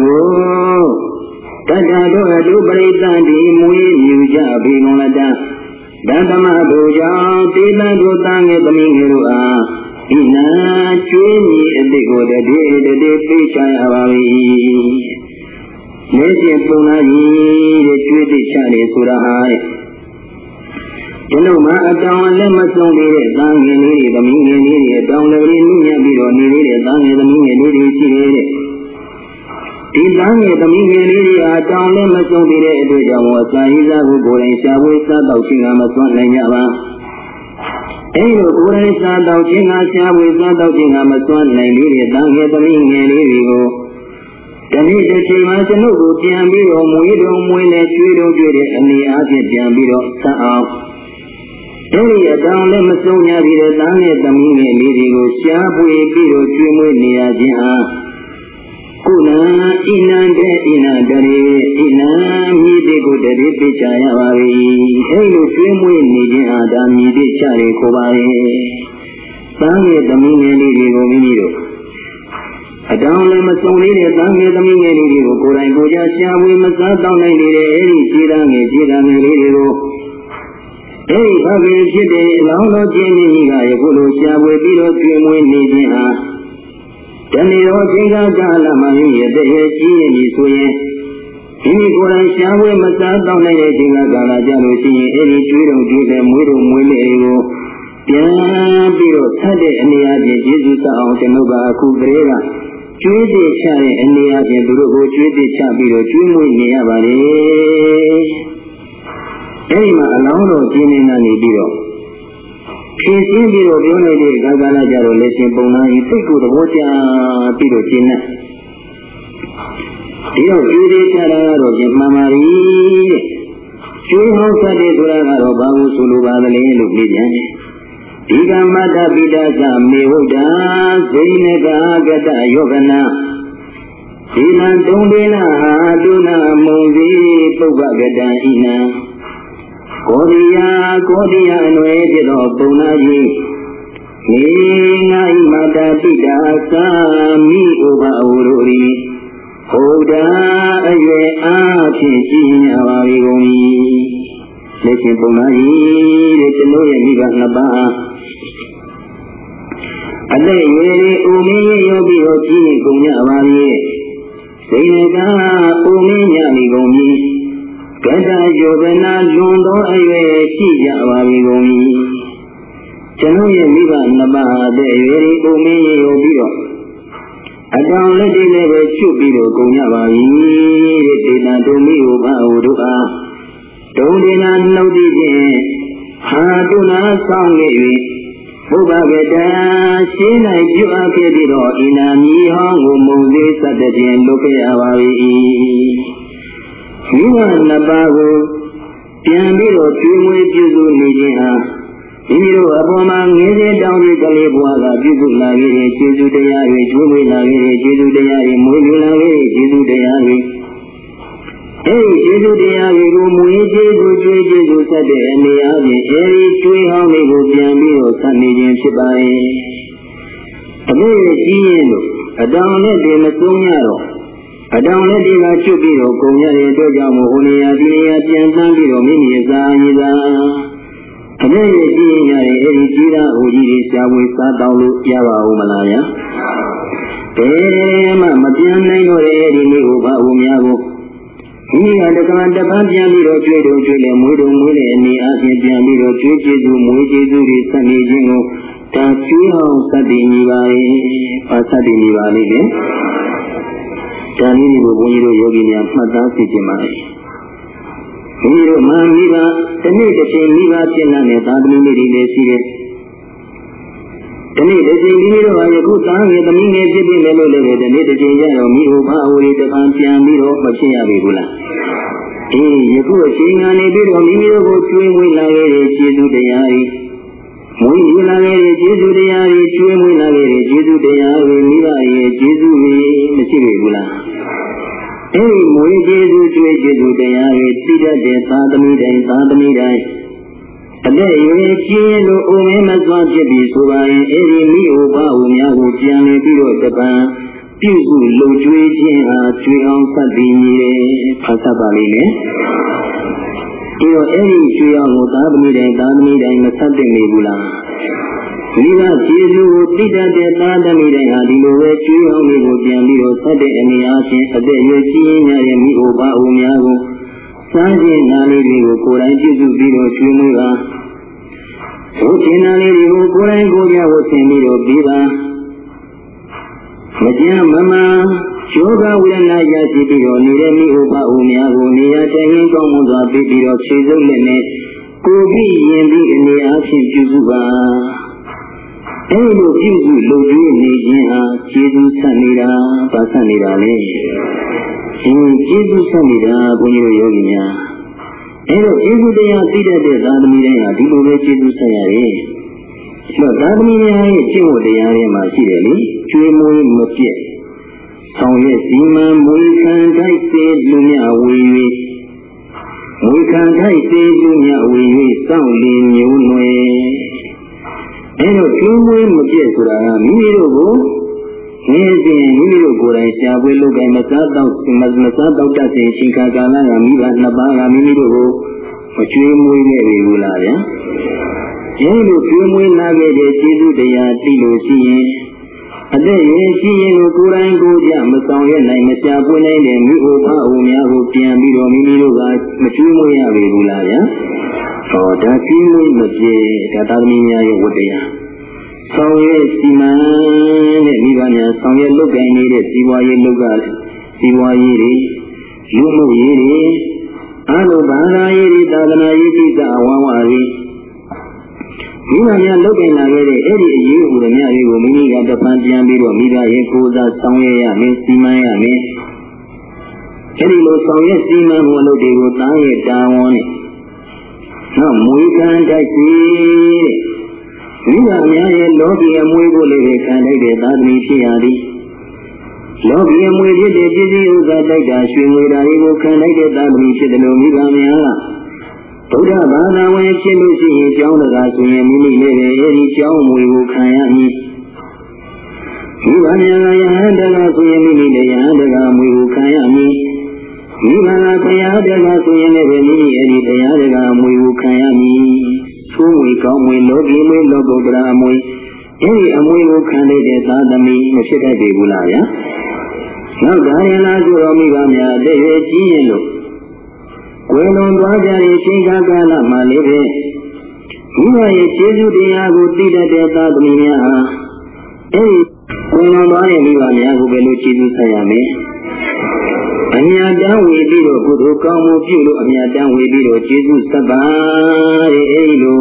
တတ္တတို့အတုပရိသတ်ဒီမူရမြူကြပြီကုန်လတ္တဓမ္မတို့ကြောင့်တေတံတို့တန်ငယ်သမီးငယ်တို့အား ဤနာကျွေးမြည်အတိတ်ကိုတည်းတည်းပေးချရပါ၏မဲကျင်ပုံနာကြီးတဲ့ကျွေးသိချတယ်ဆိုတာဟာကျွန်ုပ်မှာအတောင်လက်မဆုံးသေးတဲ့သံငယ်လေးတွေသမီးငယ်လေးတွေအတောင်လည်းလေးနုညံ့ပြီးတော့နေလေးတဲ့သံငယ်သမီးငယ်လေးတွေရှိနေတဲ့ဒီသံငယ်သမီးငယ်လေးတွေအတောင်လည်းမဆုံးသေးတဲ့အတွက်ကြောင့်ဝါစာရေးစားကိုကိုယ်တိုင်ရှားဝေးစားတော့ခြင်းကမစွန့်နိုင်ကြပါ အဲလိုကိုယ်တိုင်စားတော့ခြင်းကရှားဝေးစားတော့ခြင်းကမစွန့်နိုင်လေးတဲ့သံငယ်သမီးငယ်လေးတွေကိုတနည်းတစ်ချိန်မှာကျွန်ုပ်ကိုပြန်ပြီးတော့မွေးတော်မွေးနဲ့ကျွေးတော်ကျွေးတဲ့အနေအားဖြင့်ပြန်ပြီးတော့ဆက်အောင်အဲဒီအတောင်လည်းမဆုံးရပြီးတဲ့သားနဲ့သမီးငယ်လေးတွေကိုရှားပွေပြီးတော့ကျွေးမွေးနေရခြင်းအား ကုဏဣနံတေဣနံတရေဣနံမြည်တဲ့ကိုတရေပိချရပါ၏အဲလိုကျွေးမွေးနေခြင်းအားဒါမြည်တဲ့ချရေခေါ်ပါ၏သားနဲ့သမီးငယ်လေးတွေကိုမိမိတို့အတောင်လည်းမစုံလေးတဲ့သံငယ်သမီးငယ်လေးတွေကိုကိုယ်တိုင်ကိုယ်ကြရှားဝေးမစားတောင်းနိုင်နေတဲ့အဲဒီခြေသားငယ်ခြေသားငယ်လေးတွေကိုအဲဒီဘာပဲဖြစ်တဲ့အလောင်းတော်ကျင်းကြီးကယခုလိုရှားဝေးပြီးတော့ကျွေးမွေးနေခြင်းဟာ တဏှေရောချိန်ကာလမှာရတဲ့ရဲ့ကြီးရင်ဒီဆိုရင်ဒီကိုယ်တိုင်ရှားဝေးမစားတောင်းနိုင်တဲ့ချိန်ကာလကြလို့ရှိရင်အဲဒီကျွေးတော်ကျွေးတဲ့မွေးတော်မွေးလေးတွေကိုပြန်ပြီးတော့သတ်တဲ့အနေအချင်းယေရှုသအောင်ကျွန်ုပ်ကအခုကလေးကကျွေးတိချတဲ့အနေအချင်းသူတို့ကိုကျွေးတိချပြီးတော့ကျွေးမွေးနေရပါလေအဲဒီမှာအလောင်းတော်ကျင်းနေတာနေပြီးတော့ ဖြည့်ရှင်းပြီးတော့ပြောနေတဲ့အခါကလည်းကြတော့လက်ရှင်ပုံနာကြီးစိတ်ကိုသဘောကျပြီးတော့ကျင်းနေဒီတော့ဒီဒီချတာကတော့ပြန်မှန်ပါပြီတဲ့ကျွေးဟောဆက်တဲ့ဆိုတာကတော့ဘာလို့ဆိုလိုပါသလဲလို့ပြပြန်တယ်ဒီကမတ္တပိတကမေဝုဒ္ဓဇိနကကတယောဂနာဒီနံတုံဒေနဟာတုနာမုံစီပုဗ္ဗကတံဣနံ ကောရိယာကောရိယာအနွယ်ဖြစ်သောပုံနာကြီးနေငါဤမတ္တပိတကာမိဥပအဝရုရိဘုဒ္ဓအရွယ်အားဖြင့်ရှိညာပါ၏ကုန်၏လက်ရှင်ပုံနာကြီးတဲ့ကျွန်တော်ရဲ့မိဘနှစ်ပါးအသက်ရွယ်လေးဦးမင်းရောပြီးတော့ကြီးနေကုန်ကြပါ၏စိတ်ကဦးမင်းညမိကုန်ပြီ ကတယောဂနာလွန်သောအရွယ်ရှိကြပါ၏ကုန်၏ကျွန်တော်ရဲ့မိဘနှစ်ပါးအသက်ရွယ်လေးဦးမင်းရောပြီးတော့အတောင်လက်တွေလည်းပဲချွတ်ပြီးတော့ကုန်ကြပါပြီတဲ့ဒေနာတို့မိဟောဘာဝတို့အားဒုံဒေနာနှုတ်တည်ခြင်းဟာတုနာဆောင်နေ၍ဘုရားကတံရှင်းနိုင်ပြုအပ်ခဲ့ပြီးတော့ဤနာမီဟောင်းကိုမုံသေးစတဲ့ခြင်းလုပ်ခဲ့ရပါ၏ မိဘနှစ်ပါးကိုပြန်ပြီးတော့ကျွေးမွေးပြုစုနေခြင်းဟာမိမိတို့အပေါ်မှာငင်းတဲ့တောင်းကြီးကလေးဘွားကပြုစုလာခဲ့တဲ့ကျေးဇူးတရားတွေကျွေးမွေးလာခဲ့တဲ့ကျေးဇူးတရားတွေမွေးမြူလာခဲ့တဲ့ကျေးဇူးတရားတွေအဲဒီကျေးဇူးတရားတွေကိုမွေးကျေးဇူးကျွေးကျေးဇူးဆက်တဲ့အနေအချင်းအဲဒီကျွေးဟောင်းတွေကိုပြန်ပြီးတော့ဆက်နေခြင်းဖြစ်ပါရဲ့အမှုရကြီးရင်လို့အတောင်နဲ့တည်းမဆုံးရတော့ အတောင်နဲ့ဒီကချွတ်ပြီးတော့ကုံရတဲ့အတွက်ကြောင့်မို့ဟိုနေရာဒီနေရာပြန်တန်းပြီးတော့မိမိရဲ့စာရည်သာအမြဲတည်းကြည့်ရတဲ့အဲဒီကြီးတာဟိုကြီးတွေရှားဝေးစားတောင်းလို့ရပါဦးမလားဗျာဘယ်မှမပြန်နိုင်တော့တဲ့အဲဒီနေ့ဟိုဘာဦးများကိုမိမိကတက္ကမတပန်းပြန်ပြီးတော့ကျွေးတော့ကျွေးလေမွေးတော့မွေးတဲ့အနေအချင်းပြန်ပြီးတော့ကျွေးကျေးဇူးမွေးကျေးဇူးတွေဆက်နေခြင်းကိုဒါကျွေးအောင်စတည်နေပါလေ။ဘာစတည်နေပါလိမ့်လဲ။ ဒါနည်းကိုဘုန်းကြီးတို့ယောဂီများမှတ်သားသိကြပါလေ။မိမိတို့မာမိဘတနေ့တစ်ချိန်မိဘဖြစ်လာတဲ့သာသမီလေးတွေလည်းရှိတယ်ဒီနေ့တစ်ချိန်မိမိတို့ဟာယခုသားငယ်သမီးငယ်ဖြစ်ပြီလေလို့လည်းဒီနေ့တစ်ချိန်ကျတော့မိဘဘာဝရီတပံပြန်ပြီးတော့မဖြစ်ရပြီဘူးလားအေးယခုအချိန်ကနေပြီးတော့မိမိတို့ကိုကျွေးမွေးလာခဲ့တဲ့ကျေးဇူးတရားတွေ မွေးမြူလာခဲ့တဲ့ကျေးဇူးတရားတွေကျွေးမွေးလာခဲ့တဲ့ကျေးဇူးတရားတွေမိဘရဲ့ကျေးဇူးတွေမရှိပြီဘူးလားအဲဒီမွေးကျေးဇူးကျွေးကျေးဇူးတရားတွေသိတတ်တဲ့သာသမီတိုင်းသာသမီတိုင်းအတဲ့ရွေးချင်းလို့အိုမင်းမစွာဖြစ်ပြီးဆိုပါရင်အဲဒီမိဥပဟုများကိုပြန်လည်ပြီးတော့တပံပြုစုလုံကျွေးခြင်းအားကျွေးအောင်ဆက်တည်နေတယ်ဖတ်သတ်ပါလိမ့်မယ် ဒီတော့အဲ့ဒီကျွေးအောင်ကိုသာသမီတိုင်းသာသမီတိုင်းမဆက်တင်နေဘူးလားမိဘကျေးဇူးကိုသိတတ်တဲ့သာသမီတိုင်းဟာဒီလိုပဲကျွေးအောင်လေးကိုပြန်ပြီးတော့ဆက်တဲ့အနေအားဖြင့်အသက်ရွယ်ကြီးရင်းရဲ့မိဥပဟုများကိုစားခြင်းနာလေးတွေကိုကိုယ်တိုင်ပြုစုပြီးတော့ကျွေးမွေးပါဘုရားနာလေးတွေကိုကိုယ်တိုင်ကိုယ်ကြဝတ်ဆင်ပြီးတော့ပြီးပါမကြမ်းမမှန် ယောဂဝေဒနာရရှိပြီးတော့နေတဲ့မိဥပအုံများကိုနေရာတရင်ကောင်းမှုစွာပြီးပြီးတော့ခြေစုပ်လက်နဲ့ကိုပြီးရင်ပြီးအနေအားဖြင့်ပြုစုပါအဲဒီလိုပြုစုလုပ်ကြည့်နေခြင်းဟာကျေးဇူးဆက်နေတာပါဆက်နေတာလေအင်းကျေးဇူးဆက်နေတာဘုန်းကြီးတို့ယောဂီများအဲတော့ကျေးဇူးတရားသိတတ်တဲ့သာသမီတိုင်းဟာဒီလိုပဲကျေးဇူးဆက်ရတယ်။ဒါသာသမီများရဲ့ကျင့်ဝတ်တရားတွေမှာရှိတယ်လေကျွေးမွေးမပြည့် ဆောင်ရွက်စီမံမွေခံတိုက်စေလူမြဝေ၍မွေခံတိုက်စေလူမြဝေ၍စောင့်လင်မျိုးနွယ်အဲတော့ကျွေးမွေးမပြည့်ဆိုတာကမိမိတို့ကိုနေစဉ်မိမိတို့ကိုယ်တိုင်ရှားပွေလုပ်တိုင်းမစားတော့မစားတော့တတ်စေရှင်ခါကာလကမိဘနှစ်ပါးကမိမိတို့ကိုမကျွေးမွေးခဲ့ပြီဘူးလားဗျာ။အဲဒီလိုကျွေးမွေးလာခဲ့တဲ့ကျေးဇူးတရားသိလို့ရှိရင် အသက်ရည်ရှိရင်ကိုကိုယ်တိုင်ကိုယ်ကြမဆောင်ရနိုင်မရှားပွေနိုင်တဲ့မိဘဘာအုံများကိုပြန်ပြီးတော့မိမိတို့ကမကျွေးမွေးရပြီဘူးလားဗျာ။ဟောဒါကျွေးမွေးမပြေဒါသာသမီများရဲ့ဝတ္တရား။ဆောင်ရွက်စီမံတဲ့မိဘများဆောင်ရွက်လုပ်ကိုင်နေတဲ့စီဝါရေးလုပ်ကစီဝါရေးတွေလူမှုရေးတွေအလိုဘာသာရေးဒီသာသနာရေးကိစ္စအဝမ်းဝါရီ မိမများလုတ်တင်လာခဲ့တဲ့အဲ့ဒီအရေးဟူသည်များတွေကိုမိမိကတပန်းပြန်ပြီးတော့မိသားရဲ့ကိုယ်စားဆောင်ရွက်ရမယ်စီမံရမယ်အဲ့ဒီလိုဆောင်ရွက်စီမံမှုအလုပ်တွေကိုသားရဲ့တာဝန်နဲ့နောက်မွေးခံတိုက်စီမိဘများရဲ့လောကီအမွေးကိုလည်းခံလိုက်တဲ့သာသမီဖြစ်ရသည်လောကီအမွေဖြစ်တဲ့ပစ္စည်းဥစ္စာတိုက်တာရွှေငွေဓာတွေကိုခံလိုက်တဲ့သာသမီဖြစ်တယ်လို့မိဘများက ဗုဒ္ဓဘာသာဝင်ဖြစ်လို့ရှိရင်ကျောင်းတကာဆိုရင်မိမိလည်းအဲဒီကျောင်းမွေကိုခံရမည်မိဘများကယဟန်တကာဆိုရင်မိမိလည်းယဟန်တကာမွေကိုခံရမည်မိဘကတရားတကာဆိုရင်လည်းမိမိအဲဒီတရားတကာမွေကိုခံရမည်ဆိုးမွေကောင်းမွေလောကီမွေလောကုတ္တရာမွေအဲဒီအမွေကိုခံလိုက်တဲ့သာသမီမဖြစ်တတ်ပေဘူးလားဗျာနောက်ဒါရင်လားဆိုတော်မိဘများတည်းရဲ့ကြီးရင်လို့ ကိုယ်လုံးသွားကြတဲ့ချိန်ကာကာလမှာလေးပဲမိဘရဲ့ကျေးဇူးတရားကိုသိတတ်တဲ့သာသမီများဟာအဲဒီကိုယ်လုံးသွားတဲ့မိဘများကိုဘယ်လိုကျေးဇူးဆက်ရမလဲအမြတ်တမ်းဝေပြီးတော့ကုသိုလ်ကောင်းမှုပြုလို့အမြတ်တမ်းဝေပြီးတော့ကျေးဇူးဆက်ပါတဲ့အဲဒီလို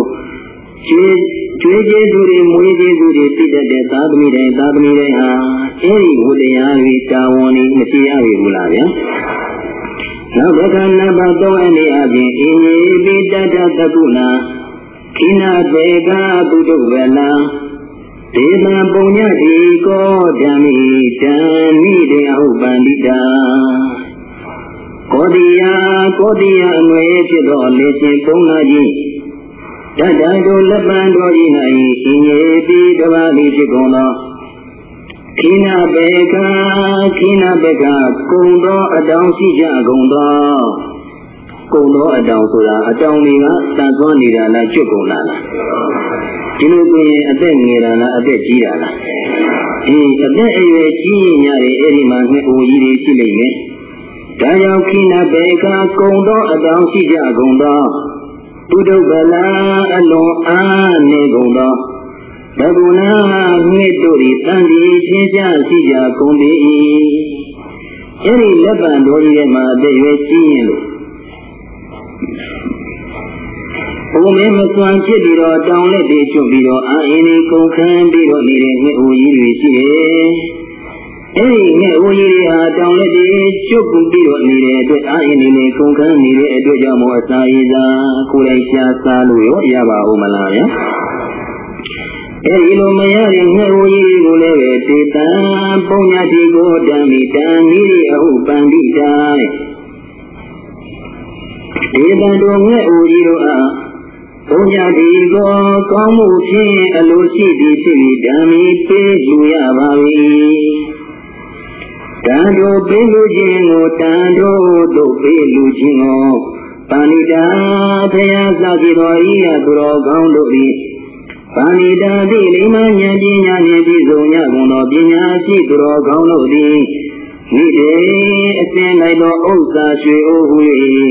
ကျေးကျွေးကျေးဇူးတွေမွေးကျေးဇူးတွေသိတတ်တဲ့သာသမီတိုင်းသာသမီတိုင်းဟာအဲဒီဝတရားတွေတာဝန်တွေမရှိရဘူးလားဗျာ နောက်တစ်ခါနံပါတ်3အနေအချင်းအင်းကြီးပိတတသကုဏခိနာတေကကုတုဝလာဒေသပုံညတိကောဓမ္မိတံနိတေဟုပန္တိတာကောတိယကောတိယအနွယ်ဖြစ်သောလေရှင်ပုံနာကြီးတတ္တတို့လက်ပံတော်ကြီး၌အင်းကြီးပိတပါးလိဖြစ်ကုန်သော ခိနာဘေကခိနာဘေကကုံသောအတောင်ရှိကြကုန်သောကုံသောအတောင်ဆိုတာအတောင်တွေကတန်ဆွမ်းနေတာလားကျွတ်ကုန်လားဒီလိုဆိုရင်အသက်ငယ်တာလားအသက်ကြီးတာလားဒီအသက်အရွယ်ကြီးရင်ရတယ်အဲ့ဒီမှာနှစ်အိုကြီးတွေရှိလိမ့်မယ်ဒါကြောင့်ခိနာဘေကကုံသောအတောင်ရှိကြကုန်သောပုဒုပလာအလွန်အားနေကုန်သော ဘဂုဏမြစ်တို့ဤတန်ဒီရှင်းရှားရှိကြကုန်ပေ၏အဲ့ဒီလက်ပံတော်ကြီးထဲမှာအသက်ရွယ်ကြီးရင်လို့ဘုံမင်းမစွမ်းဖြစ်ပြီးတော့တောင်းလက်တွေချွတ်ပြီးတော့အာအင်းဒီကုန်ခန်းပြီးတော့နေတဲ့ငှက်အိုကြီးတွေရှိတယ်အဲ့ဒီငှက်အိုကြီးတွေဟာတောင်းလက်တွေချွတ်ပြီးတော့နေတဲ့အတွက်အာအင်းဒီနဲ့ကုန်ခန်းနေတဲ့အတွက်ကြောင့်မို့အစာရည်စားကိုယ်တိုင်ရှားစားလို့ရောရပါဦးမလားဗျာ အဲဒီလိုမရတဲ့ငှက်ဝကြီးကိုလည်းပဲတေတံပုံညာတိကိုတံမိတံမိရိအဟုပန္တိတာဒေတံတို့ငှက်ဝကြီးတို့အားပုံညာတိကိုကောင်းမှုဖြင့်အလိုရှိသည်ဖြစ်ပြီးဓမ္မီပေးယူရပါ၏တန်တို့ပေးလူခြင်းကိုတန်တို့တို့ပေးလူခြင်းကိုပါဏိတာဘုရားစာကြည်တော်ဤရသူတော်ကောင်းတို့၏ ပါဏိတာတိလိမ္မာဉာဏ်ပညာဖြင့်ပြည့်စုံရကုန်သောပညာရှိသူတော်ကောင်းတို့သည်မိတေအစဉ်လိုက်သောဥစ္စာရွှေအိုးဟူ၏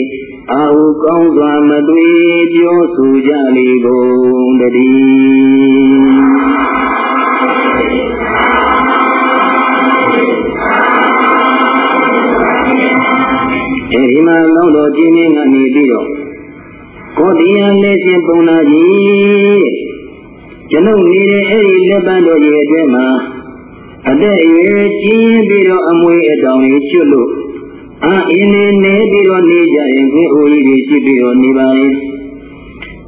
အာဟုကောင်းစွာမသွေပြောဆိုကြလေကုန်တည်းအဲဒီမှာလောတော်ကျင်းနေကနေပြီးတော့ကိုတရားလက်ချင်းပုံနာကြီး ကျွန်ုပ်နေတဲ့အဲ့ဒီလက်ပံတော်ကြီးအတွင်းမှာအသက်အရွယ်ကြီးပြီးတော့အမွေအတောင်ကြီးကျွတ်လို့အာအင်းနေနေပြီးတော့နေကြရင်ခွေးအိုကြီးတွေရှိပြီးတော့နေပါလေ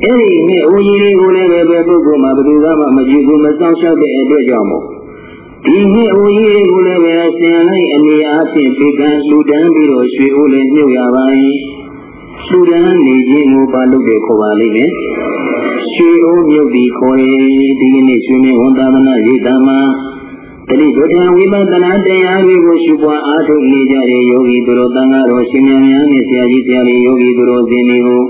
အဲ့ဒီခွေးအိုကြီးတွေကိုလည်းပဲပုဂ္ဂိုလ်မှာဘယ်သူကမှမကြည့်ဘူးမစောင့်ရှောက်တဲ့အတွက်ကြောင့်မို့ဒီခွေးအိုကြီးတွေကိုလည်းပဲဆင်လိုက်အနေအားဖြင့်ပေကံလူတန်းပြီးတော့ရွှေအိုးလည်းမြုပ်ရပါရင် လူတန်းနေခြင်းကိုပါလို့ခေါ်ပါလိမ့်မယ်ရွှေအိုးမြုပ်ပြီးခေါ်ရင်ဒီနေ့ရွှေမြဝန်သာသနာရိပ်သာမှာတတိဒုတိယဝိပဿနာတရားတွေကိုရှုပွားအားထုတ်နေကြတဲ့ယောဂီသူတော်တန်ဃာတော်ရှင်မြတ်များနဲ့ဆရာကြီးဆရာလေးယောဂီသူတော်စင်တွေကို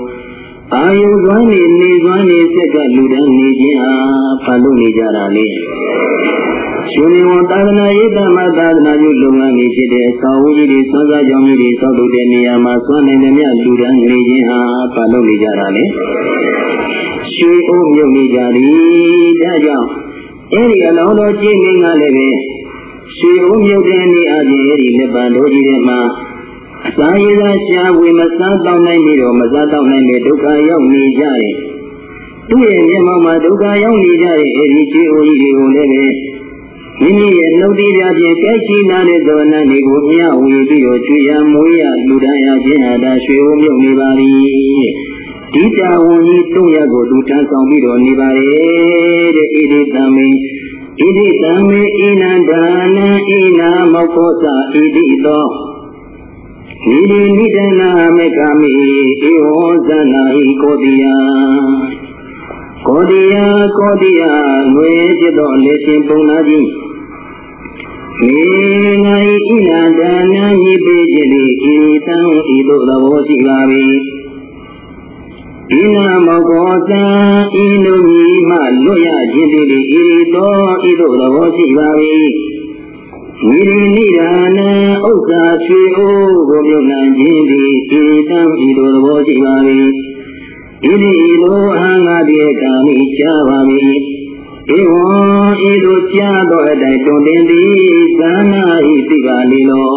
အာယုသွမ်းနေနေသွမ်းနေစက်ကလူတန်းနေခြင်းဟာဖတ်လို့နေကြတာလေရှင်မြဝန်သာသနာရိပ်သာမှာသာသနာပြုလုပ်ငန်းတွေဖြစ်တဲ့အစာဝကြီးတွေစောစားကြောင်းကြီးတွေစောက်လုပ်တဲ့နေရာမှာစွမ်းနိုင်တဲ့မြတ်လူတန်းနေခြင်းဟာဖတ်လို့နေကြတာလေရွှေအိုးမြုပ်နေကြသည်ဒါကြောင့်အဲ့ဒီအလောင်းတော်ကြီးမင်းကလည်းပဲရွှေအိုးမြုပ်တဲ့နေအချင်းအဲ့ဒီလက်ပံတော်ကြီးထဲမှာအ စာရည်သာရှားဝေမစားတော့နိုင်ပြီးတော့မစားတော့နိုင်တဲ့ဒုက္ခရောက်နေကြတယ်သူ့ရဲ့မျက်မှောက်မှာဒုက္ခရောက်နေကြတဲ့အဲဒီခြေအိုကြီးတွေကိုလည်းပဲမိမိရဲ့နှုတ်တိပြဖြင့်တက်ရှိလာတဲ့သောနာတွေကိုမျှဝေပြီးတော့ကျွေရမွေးရလူဒန်းရခြင်းဟာဒါရွှေဝမြုပ်နေပါပြီဒီတာဝန်ကြီးတုံးရကိုသူထမ်းဆောင်ပြီးတော့နေပါလေတဲ့ဣတိတမေဣတိတမေဣနန္ဒာနံဣနာမောခောသဣတိသောနိ ဒီနိဒနာမေကမိဧဝောဇနာဟိကောတိယကောတိယကောတိယငွေဖြစ်သောလေရှင်ပုံနာကြီးေငါဤဣနာဒါနာမြည်ပေးခြင်းသည်ဤတံဤသို့သဘောရှိပါ၏ဤနာမောကောတံဤလူကြီးမှလွတ်ရခြင်းသည်ဤသောဤသို့သဘောရှိပါ၏ ဝိရိနိဒာနံဥစ္စာချွေအိုးကိုမြုပ်နှံခြင်းသည်ဤတံဤသို့သဘောရှိပါ၏ဣတိလိုအဟံငါပြေကာမိချပါမည်ဧဝံဤသို့ကြားသောအတိုင်းတွင်တင်သည်သာနာဤသိပါလေလော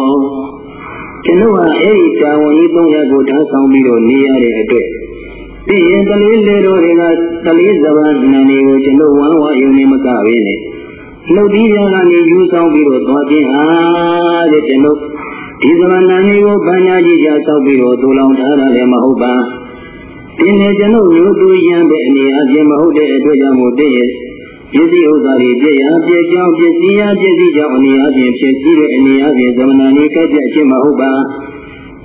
ကျွန်ုပ်ဟာအဲ့ဒီတာဝန်ကြီးသုံးရပ်ကိုထားဆောင်ပြီးတော့နေရတဲ့အတွက်ပြီးရင်ကလေးလေးတို့တွေကကလေးစပန်းနန်တွေကိုကျွန်တော်ဝမ်းဝါယုံနေမကပဲနဲ့ နှုတ်ဒီရကနေယူဆောင်ပြီးတော့သွားခြင်းဟာတဲ့ကျွန်တော်ဒီစပန်းနန်တွေကိုပညာကြီးကြဆောက်ပြီးတော့ဒူလောင်ထားတာလည်းမဟုတ်ပါဒီနေ့ကျွန်တော်မျိုးသူရန်တဲ့အနေအချင်းမဟုတ်တဲ့အတွက်ကြောင့်မို့တည်းရဲ့ပစ္စည်းဥစ္စာတွေပြည့်ရပြည့်ကြောင်းပစ္စည်းရပစ္စည်းကြောင့်အနေအချင်းဖြစ်စည်းတဲ့အနေအချင်းသမဏနေကပြည့်ခြင်းမဟုတ်ပါ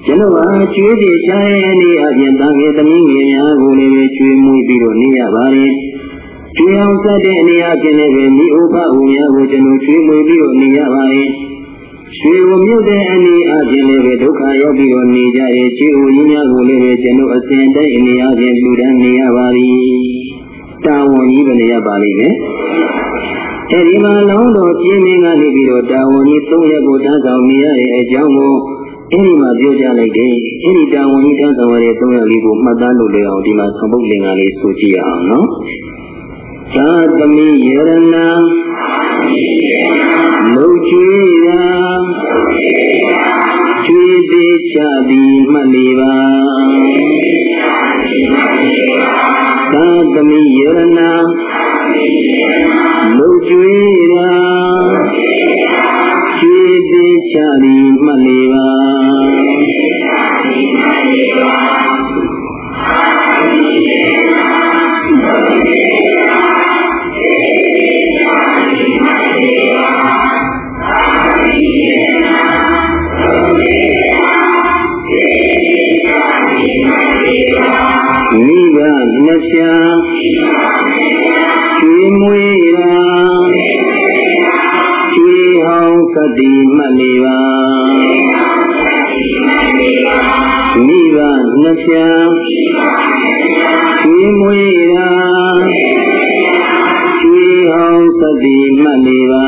ကျွန်တော်ဟာကျွေးစီရှားရဲ့အနေအချင်းတန်ရဲ့သမီးင ကျွေးအောင်စတဲ့အနေအချင်းလည်းပဲမိဥပဟူများကိုကျွန်တော်ကျွေးမွေးပြီးတော့နေရပါတယ်ရွှေကိုမြုပ်တဲ့အနေအချင်းလည်းပဲဒုက္ခရောက်ပြီးတော့နေကြရဲ့ခြေဦးကြီးများကိုလည်းပဲကျွန်တော်အစဉ်တိုင်းအနေအချင်းလူတန်းနေရပါသည်တာဝန်ကြီးပဲနေရပါလိမ့်မယ်။အဲဒီမှာလောင်းတော်ပြင်းမင်းကနေပြီးတော့တာဝန်ကြီး၃ရက်ကိုတန်းဆောင်နေရတဲ့အကြောင်းကိုအဲဒီမှာပြောကြလိုက်တယ်။အဲဒီတာဝန်ကြီးတန်းဆောင်ရတဲ့၃ရက်လေးကိုမှတ်သားလို့လေအောင်ဒီမှာသံပုတ်လင်္ကာလေးဆိုကြည့်ရအောင်နော်။ သာသမီယေရဏလုံကျွေးရာကျွေးသေးချသည်မှတ်လေပါသာသမီယရဏလုံကျွေးရာကျွေးသေးချသည်မှတ်လေပါ နှပြကျွေးမွေးရာကျွေးဟောင်းသတိမှတ်လေပါမိဘနှပြကျွေးမွေးရာကျွေးဟောင်းသတိမှတ်လေပါ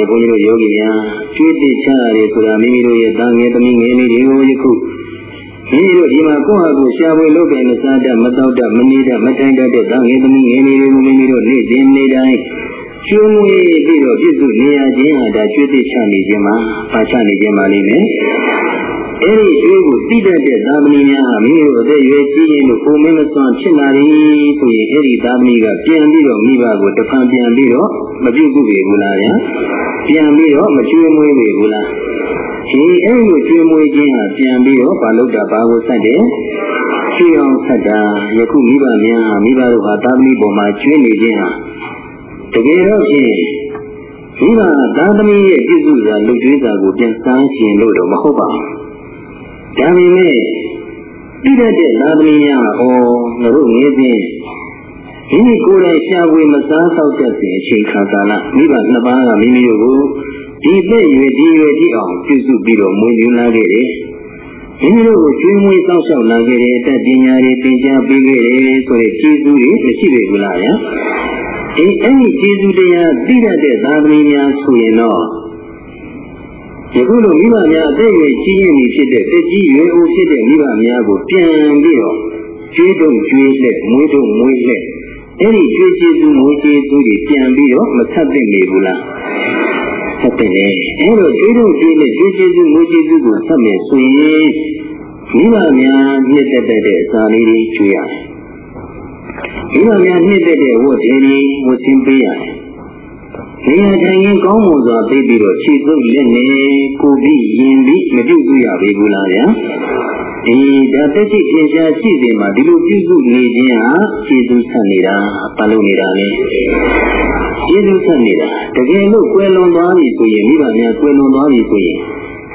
တ်ကိုလိုပါတယ်ဘုန်းကြီးတို့ယောဂီများကျွေးတိချရတယ်ဆိုတာမိမိတို့ရဲ့တာငယ်သမီးငယ်လေးတွေကိုယခုမိမိတို့ဒီမှာကိုယ့်ဟာကိုယ်ရှားဝေလုပ်တယ်မစားတတ်မတောက်တတ်မနေတတ်မထိုင်တတ်တဲ့တာငယ်သမီးငယ်လေးတွေကိုမိမိတို့နေ့စဉ်နေ့တိုင်းကျွေးမွေးပြီးတော့ပြည့်စုံနေရခြင်းဟာဒါကျွေးတိချနေခြင်းမှာပါချနေခြင်းပါလိမ့်မယ် အဲ့ဒီကျွေးကိုသိတတ်တဲ့သာသမီများဟာမိမိတို့အသက်ရွယ်ကြီးရင်လို့ကိုမင်းမစွမ်းဖြစ်လာပြီဆိုရင်အဲ့ဒီသာသမီကပြန်ပြီးတော့မိဘကိုတဖန်ပြန်ပြီးတော့မပြုတ်ဘူးလေဘူးလားဗျာပြန်ပြီးတော့မကျွေးမွေးပြီဘူးလားဒီအဲ့လိုကျွေးမွေးခြင်းဟာပြန်ပြီးတော့ဘာလို့တာဘာကိုဆက်တယ်ကျွေးအောင်ဆက်တာယခုမိဘများဟာမိဘတို့ဟာသာသမီပေါ်မှာကျွေးနေခြင်းဟာတကယ်တော့ဖြင့်မိဘသာသမီရဲ့ပြည့်စုံစွာလူကျွေးစာကိုပြန်စားရှင်လို့တော့မဟုတ်ပါဘူး ဒါပေမဲ့ပြီးတဲ့သာသမီများဟောငါတို့ငယ်စဉ်မိမိကိုယ်တိုင်ရှားဝေမစားတော့တတ်တဲ့အချိန်ခါကာလမိဘနှစ်ပါးကမိမိတို့ကိုဒီသက်ရွယ်ဒီရွယ်ဒီအောင်ပြုစုပြီးတော့မွေးမြူလာခဲ့တယ်။မိမိတို့ကိုကျွေးမွေးစောင့်ရှောက်လာခဲ့တဲ့အတတ်ပညာတွေသင်ကြားပေးခဲ့တယ်ဆိုတဲ့ကျေးဇူးတွေမရှိပေဘူးလားဗျာ။ဒီအဲ့ဒီကျေးဇူးတရားသိတတ်တဲ့သာသမီများဆိုရင်တော့ ယခုလိုမိဘများအသက်အရွယ်ကြီးရင်ဖြစ်တဲ့တက်ကြီးရွယ်အိုဖြစ်တဲ့မိဘများကိုပြန်ပြီးတော့ကျွေးတုံကျွေးလက်မွေးတုံမွေးလက်အဲ့ဒီကျွေးကျေးဇူးမွေးကျေးဇူးတွေပြန်ပြီးတော့မဆက်သင့်နေဘူးလားဆက်သင့်တယ်အဲ့တော့ကျွေးတုံကျွေးလက်ကျွေးကျေးဇူးမွေးကျေးဇူးကိုဆက်မယ်ဆိုရင်မိဘများနှစ်သက်တဲ့အစာလေးတွေကျွေးရတယ်မိဘများနှစ်သက်တဲ့ဝတ်တွေဝတ်ဆင်းပေးရတယ် နေရာထိုင်ရင်ကောင်းမွန်စွာသိပြီးတော့ခြေစုပ်လက်နဲ့ကိုပြီးရင်ပြီးမပြုတ်ရပေဘူးလားဗျာအေးဒါတက်ရှိထင်ရှားရှိစဉ်မှာဒီလိုပြုစုနေခြင်းဟာခြေစုပ်ဆက်နေတာဘာလို့နေတာလဲခြေစုပ်ဆက်နေတာတကယ်လို့ကွယ်လွန်သွားပြီဆိုရင်မိဘများကွယ်လွန်သွားပြီဆိုရင်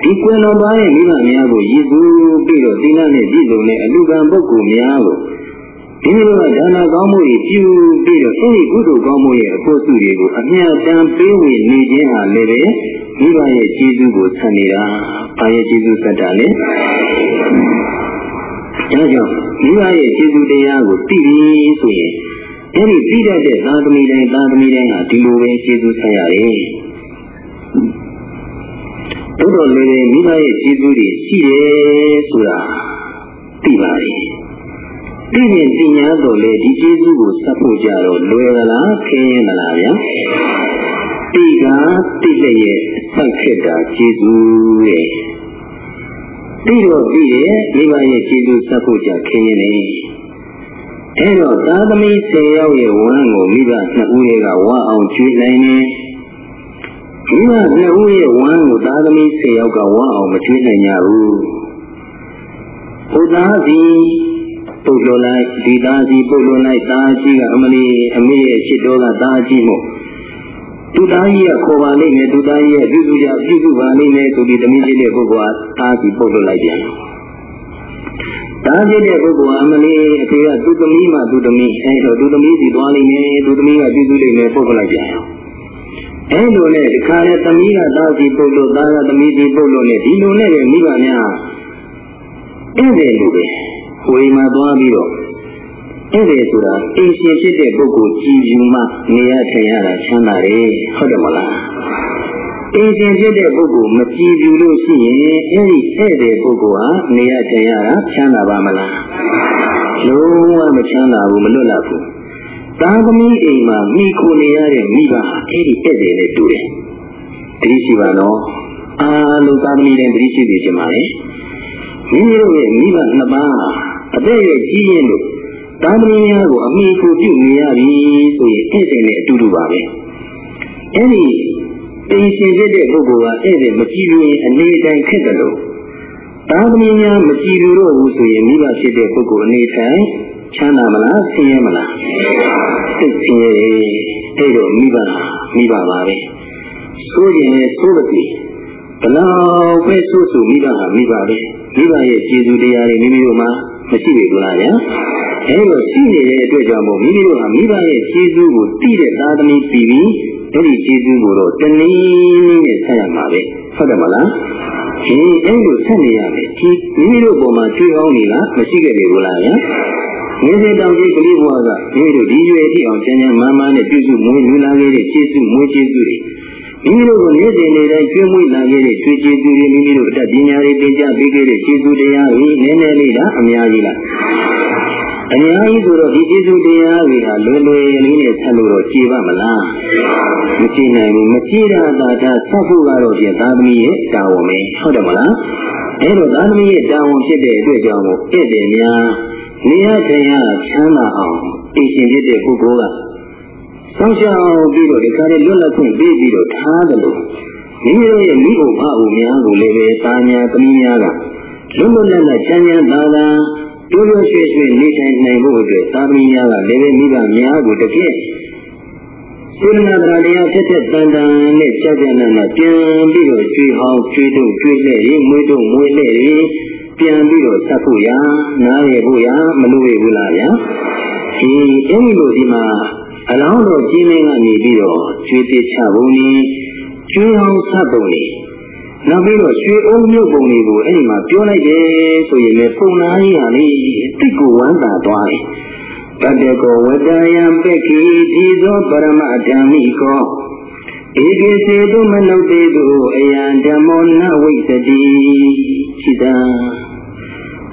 ဒီကွယ်လွန်သွားတဲ့မိဘများကိုရည်စူးပြီးတော့သီလနဲ့ပြည့်စုံတဲ့အလူကံပုဂ္ဂိုလ်များကိုဒီလိုကဒါနကောင်းမှုတွေပြု ပြီးတော့အဲဒီကုသိုလ်ကောင်းမှုရဲ့အဖို့စုတွေကိုအမြတ်တမ်းပေးဝင်နေခြင်းဟာလည်းပဲမိဘရဲ့ကျေးဇူးကိုဆက်နေတာ။ဘာရဲ့ကျေးဇူးဆက်တာလဲ။ဒါကြောင့်မိဘရဲ့ကျေးဇူးတရားကိုသိပြီဆိုရင်အဲဒီသိတတ်တဲ့သာသမီတိုင်းသာသမီတိုင်းဟာဒီလိုပဲကျေးဇူးဆက်ရတယ်။ဘုရားလည်းမိဘရဲ့ကျေးဇူးတွေရှိတယ်ဆိုတာသိပါလေ။ သိရင်သိညာတော့လေဒီကျေးဇူးကိုဆက်ဖို့ကြတော့လွယ်သလားခင်းရင်မလားဗျာတိကတိလည်းရဲ့ဆက်ဖြစ်တာကျေးဇူးရဲ့တိတော့ပြီးရဲ့မိဘရဲ့ကျေးဇူးဆက်ဖို့ကြခင်းရင်လေအဲတော့သာသမီ10ယောက်ရဲ့ဝမ်းကိုမိဘနှစ်ဦးရဲ့ကဝမ်းအောင်ကျွေးနိုင်တယ်မိဘနှစ်ဦးရဲ့ဝမ်းကိုသာသမီ10ယောက်ကဝမ်းအောင်မကျွေးနိုင်ကြဘူးဘုရားစီ ပုတ်လွန်လိုက်ဒီသားကြီးပုတ်လွန်လိုက်သားကြီးကအမလီအမေရဲ့ချစ်တော်ကသားကြီးမို့သူသားကြီးကခေါ်ပါလိမ့်မယ်သူသားကြီးရဲ့ပြုစုကြပြုစုပါလိမ့်မယ်ဆိုပြီးတမီးကြီးတဲ့ပုဂ္ဂိုလ်ကသားကြီးပုတ်လွန်လိုက်ပြန်သားကြီးတဲ့ပုဂ္ဂိုလ်အမလီအဖေကသူသမီးမှသူသမီးအဲတော့သူသမီးစီသွားလိမ့်မယ်သူသမီးကပြုစုလိမ့်မယ်ပုတ်လွန်လိုက်ပြန်အဲလိုနဲ့ဒီခါနဲ့သမီးကသားစီပုတ်လို့သားကသမီးစီပုတ်လို့နဲ့ဒီလိုနဲ့မိဘများအဲ့ဒီလိုပဲ ဝေမှာသွားပြီးတော့အဲ့ဒီဆိုတာအင်ရှင်ဖြစ်တဲ့ပုဂ္ဂိုလ်ကြည်ယူမှနေရထိုင်ရတာချမ်းသာတယ်ဟုတ်တယ်မလားအင်ရှင်ဖြစ်တဲ့ပုဂ္ဂိုလ်မကြည်ယူလို့ရှိရင်အဲ့ဒီအဲ့ဒီပုဂ္ဂိုလ်ဟာနေရထိုင်ရတာချမ်းသာပါမလားလုံးဝမချမ်းသာဘူးမလွတ်လပ်ဘူးသာသမီအိမ်မှာမိခိုနေရတဲ့မိဘဟာအဲ့ဒီတဲ့တယ်နဲ့တူတယ်တတိရှိပါတော့အားလုံးသာသမီတိုင်းတတိရှိနေကြပါလေမိမိတို့ရဲ့မိဘနှစ်ပါး အသက်ရွယ်ကြီးရင်လို့တာမဏေများကိုအမိကိုပြုနေရပြီဆိုရင်အဲ့ဒီနဲ့အတူတူပါပဲအဲ့ဒီအင်းရှင်ဖြစ်တဲ့ပုဂ္ဂိုလ်ကအဲ့ဒီမကြည့်လို့အနေတိုင်းခက်တယ်လို့တာမဏေများမကြည့်လို့တော့ဘူးဆိုရင်မိဘဖြစ်တဲ့ပုဂ္ဂိုလ်အနေတိုင်းချမ်းသာမလားဆင်းရဲမလားသိဆင်းရဲအဲ့တော့မိဘမိဘပါပဲဆိုရင်ဆိုပါပြီဘလောက်ပဲဆိုဆိုမိဘဟာမိဘပဲမိဘရဲ့ကျေးဇူးတရားတွေမိမိတို့မှာ မရှိပြီလားဗျာအဲလိုရှိနေတဲ့အတွက်ကြောင့်မို့မိမိတို့ဟာမိဘရဲ့ကျေးဇူးကိုသိတဲ့သာသမီပြီးပြီးအဲ့ဒီကျေးဇူးကိုတော့တနည်းနဲ့ဆက်ရမှာပဲဟုတ်တယ်မလားဒီအဲ့လိုဆက်နေရမယ်ဒီမိမိတို့ပုံမှာကျွေးအောင်နေလားမရှိခဲ့ပြီဘူးလားဗျာငယ်စဉ်တောင်ကြီးကလေးဘဝကမိတို့ဒီရွယ်ထိအောင်ကျန်ကျန်မာမာနဲ့ပြုစုမွေးမြူလာခဲ့တဲ့ကျေးဇူးမွေးကျေးဇူးတွေ မိမိတို့ကိုနေ့စဉ်နေ့တိုင်းကျွေးမွေးလာခဲ့တဲ့ကျွေးကျေးဇူးတွေမိမိတို့အတတ်ပညာတွေသင်ကြားပေးခဲ့တဲ့ကျေးဇူးတရားတွေနည်းနည်းလေးတာအများကြီးလားအများကြီးဆိုတော့ဒီကျေးဇူးတရားတွေဟာလွယ်လွယ်လေးနဲ့ဆက်လို့တော့ကြည်ပါမလားမကြည်နိုင်ဘူးမကြည်တာသာသာဆက်ဖို့ကတော့ပြသာသမီရဲ့တာဝန်ပဲဟုတ်တယ်မလားအဲတော့သာသမီရဲ့တာဝန်ဖြစ်တဲ့အတွက်ကြောင့်မို့ဧည့်သည်များနေရတရားချမ်းသာအောင်သိရှင်ဖြစ်တဲ့ပုဂ္ဂိုလ်က ဆောင်းရှောင်းပြီးတော့ဒီကားလေးလွတ်လပ်ခွင့်ပေးပြီးတော့ထားတယ်လို့မိမိတို့ရဲ့မိဘဖအုပ်များကိုလည်းပဲတာများသမီးများကလွတ်လွတ်လပ်လပ်ချမ်းချမ်းသာသာတိုးတိုးရွှေ့ရွှေ့နေထိုင်နိုင်ဖို့အတွက်သာသမီများကလည်းပဲမိဘများကိုတပြည့်စေတနာတရားဖြစ်တဲ့တန်တန်နဲ့ကြာကြာနာနာပြန်ပြီးတော့ကျွေးဟောင်းကျွေးတို့ကျွေးလက်ရီမွေးတို့မွေးလက်ရီပြန်ပြီးတော့ဆက်ဖို့ရနားရဖို့ရမလို့ရဘူးလားဗျာဒီအဲ့ဒီလိုဒီမှာ အလောင်းတော်ကြီးမင်းကနေပြီးတော့ကျွေးတိချပုံนี้ကျွေးအောင်ဆက်ပုံนี้နောက်ပြီးတော့ရွှေအုံမြုပ်ပုံတွေကိုအဲ့ဒီမှာပြောလိုက်တယ်ဆိုရင်လည်းပုံနာကြီးဟာလေတိတ်ကိုဝမ်းသာသွားတယ်တတကောဝတယံပက္ခိဒီသောပရမဓမ္မိကောဧကိစေတုမနုတေတုအယံဓမ္မောနဝိသတိရှိတာ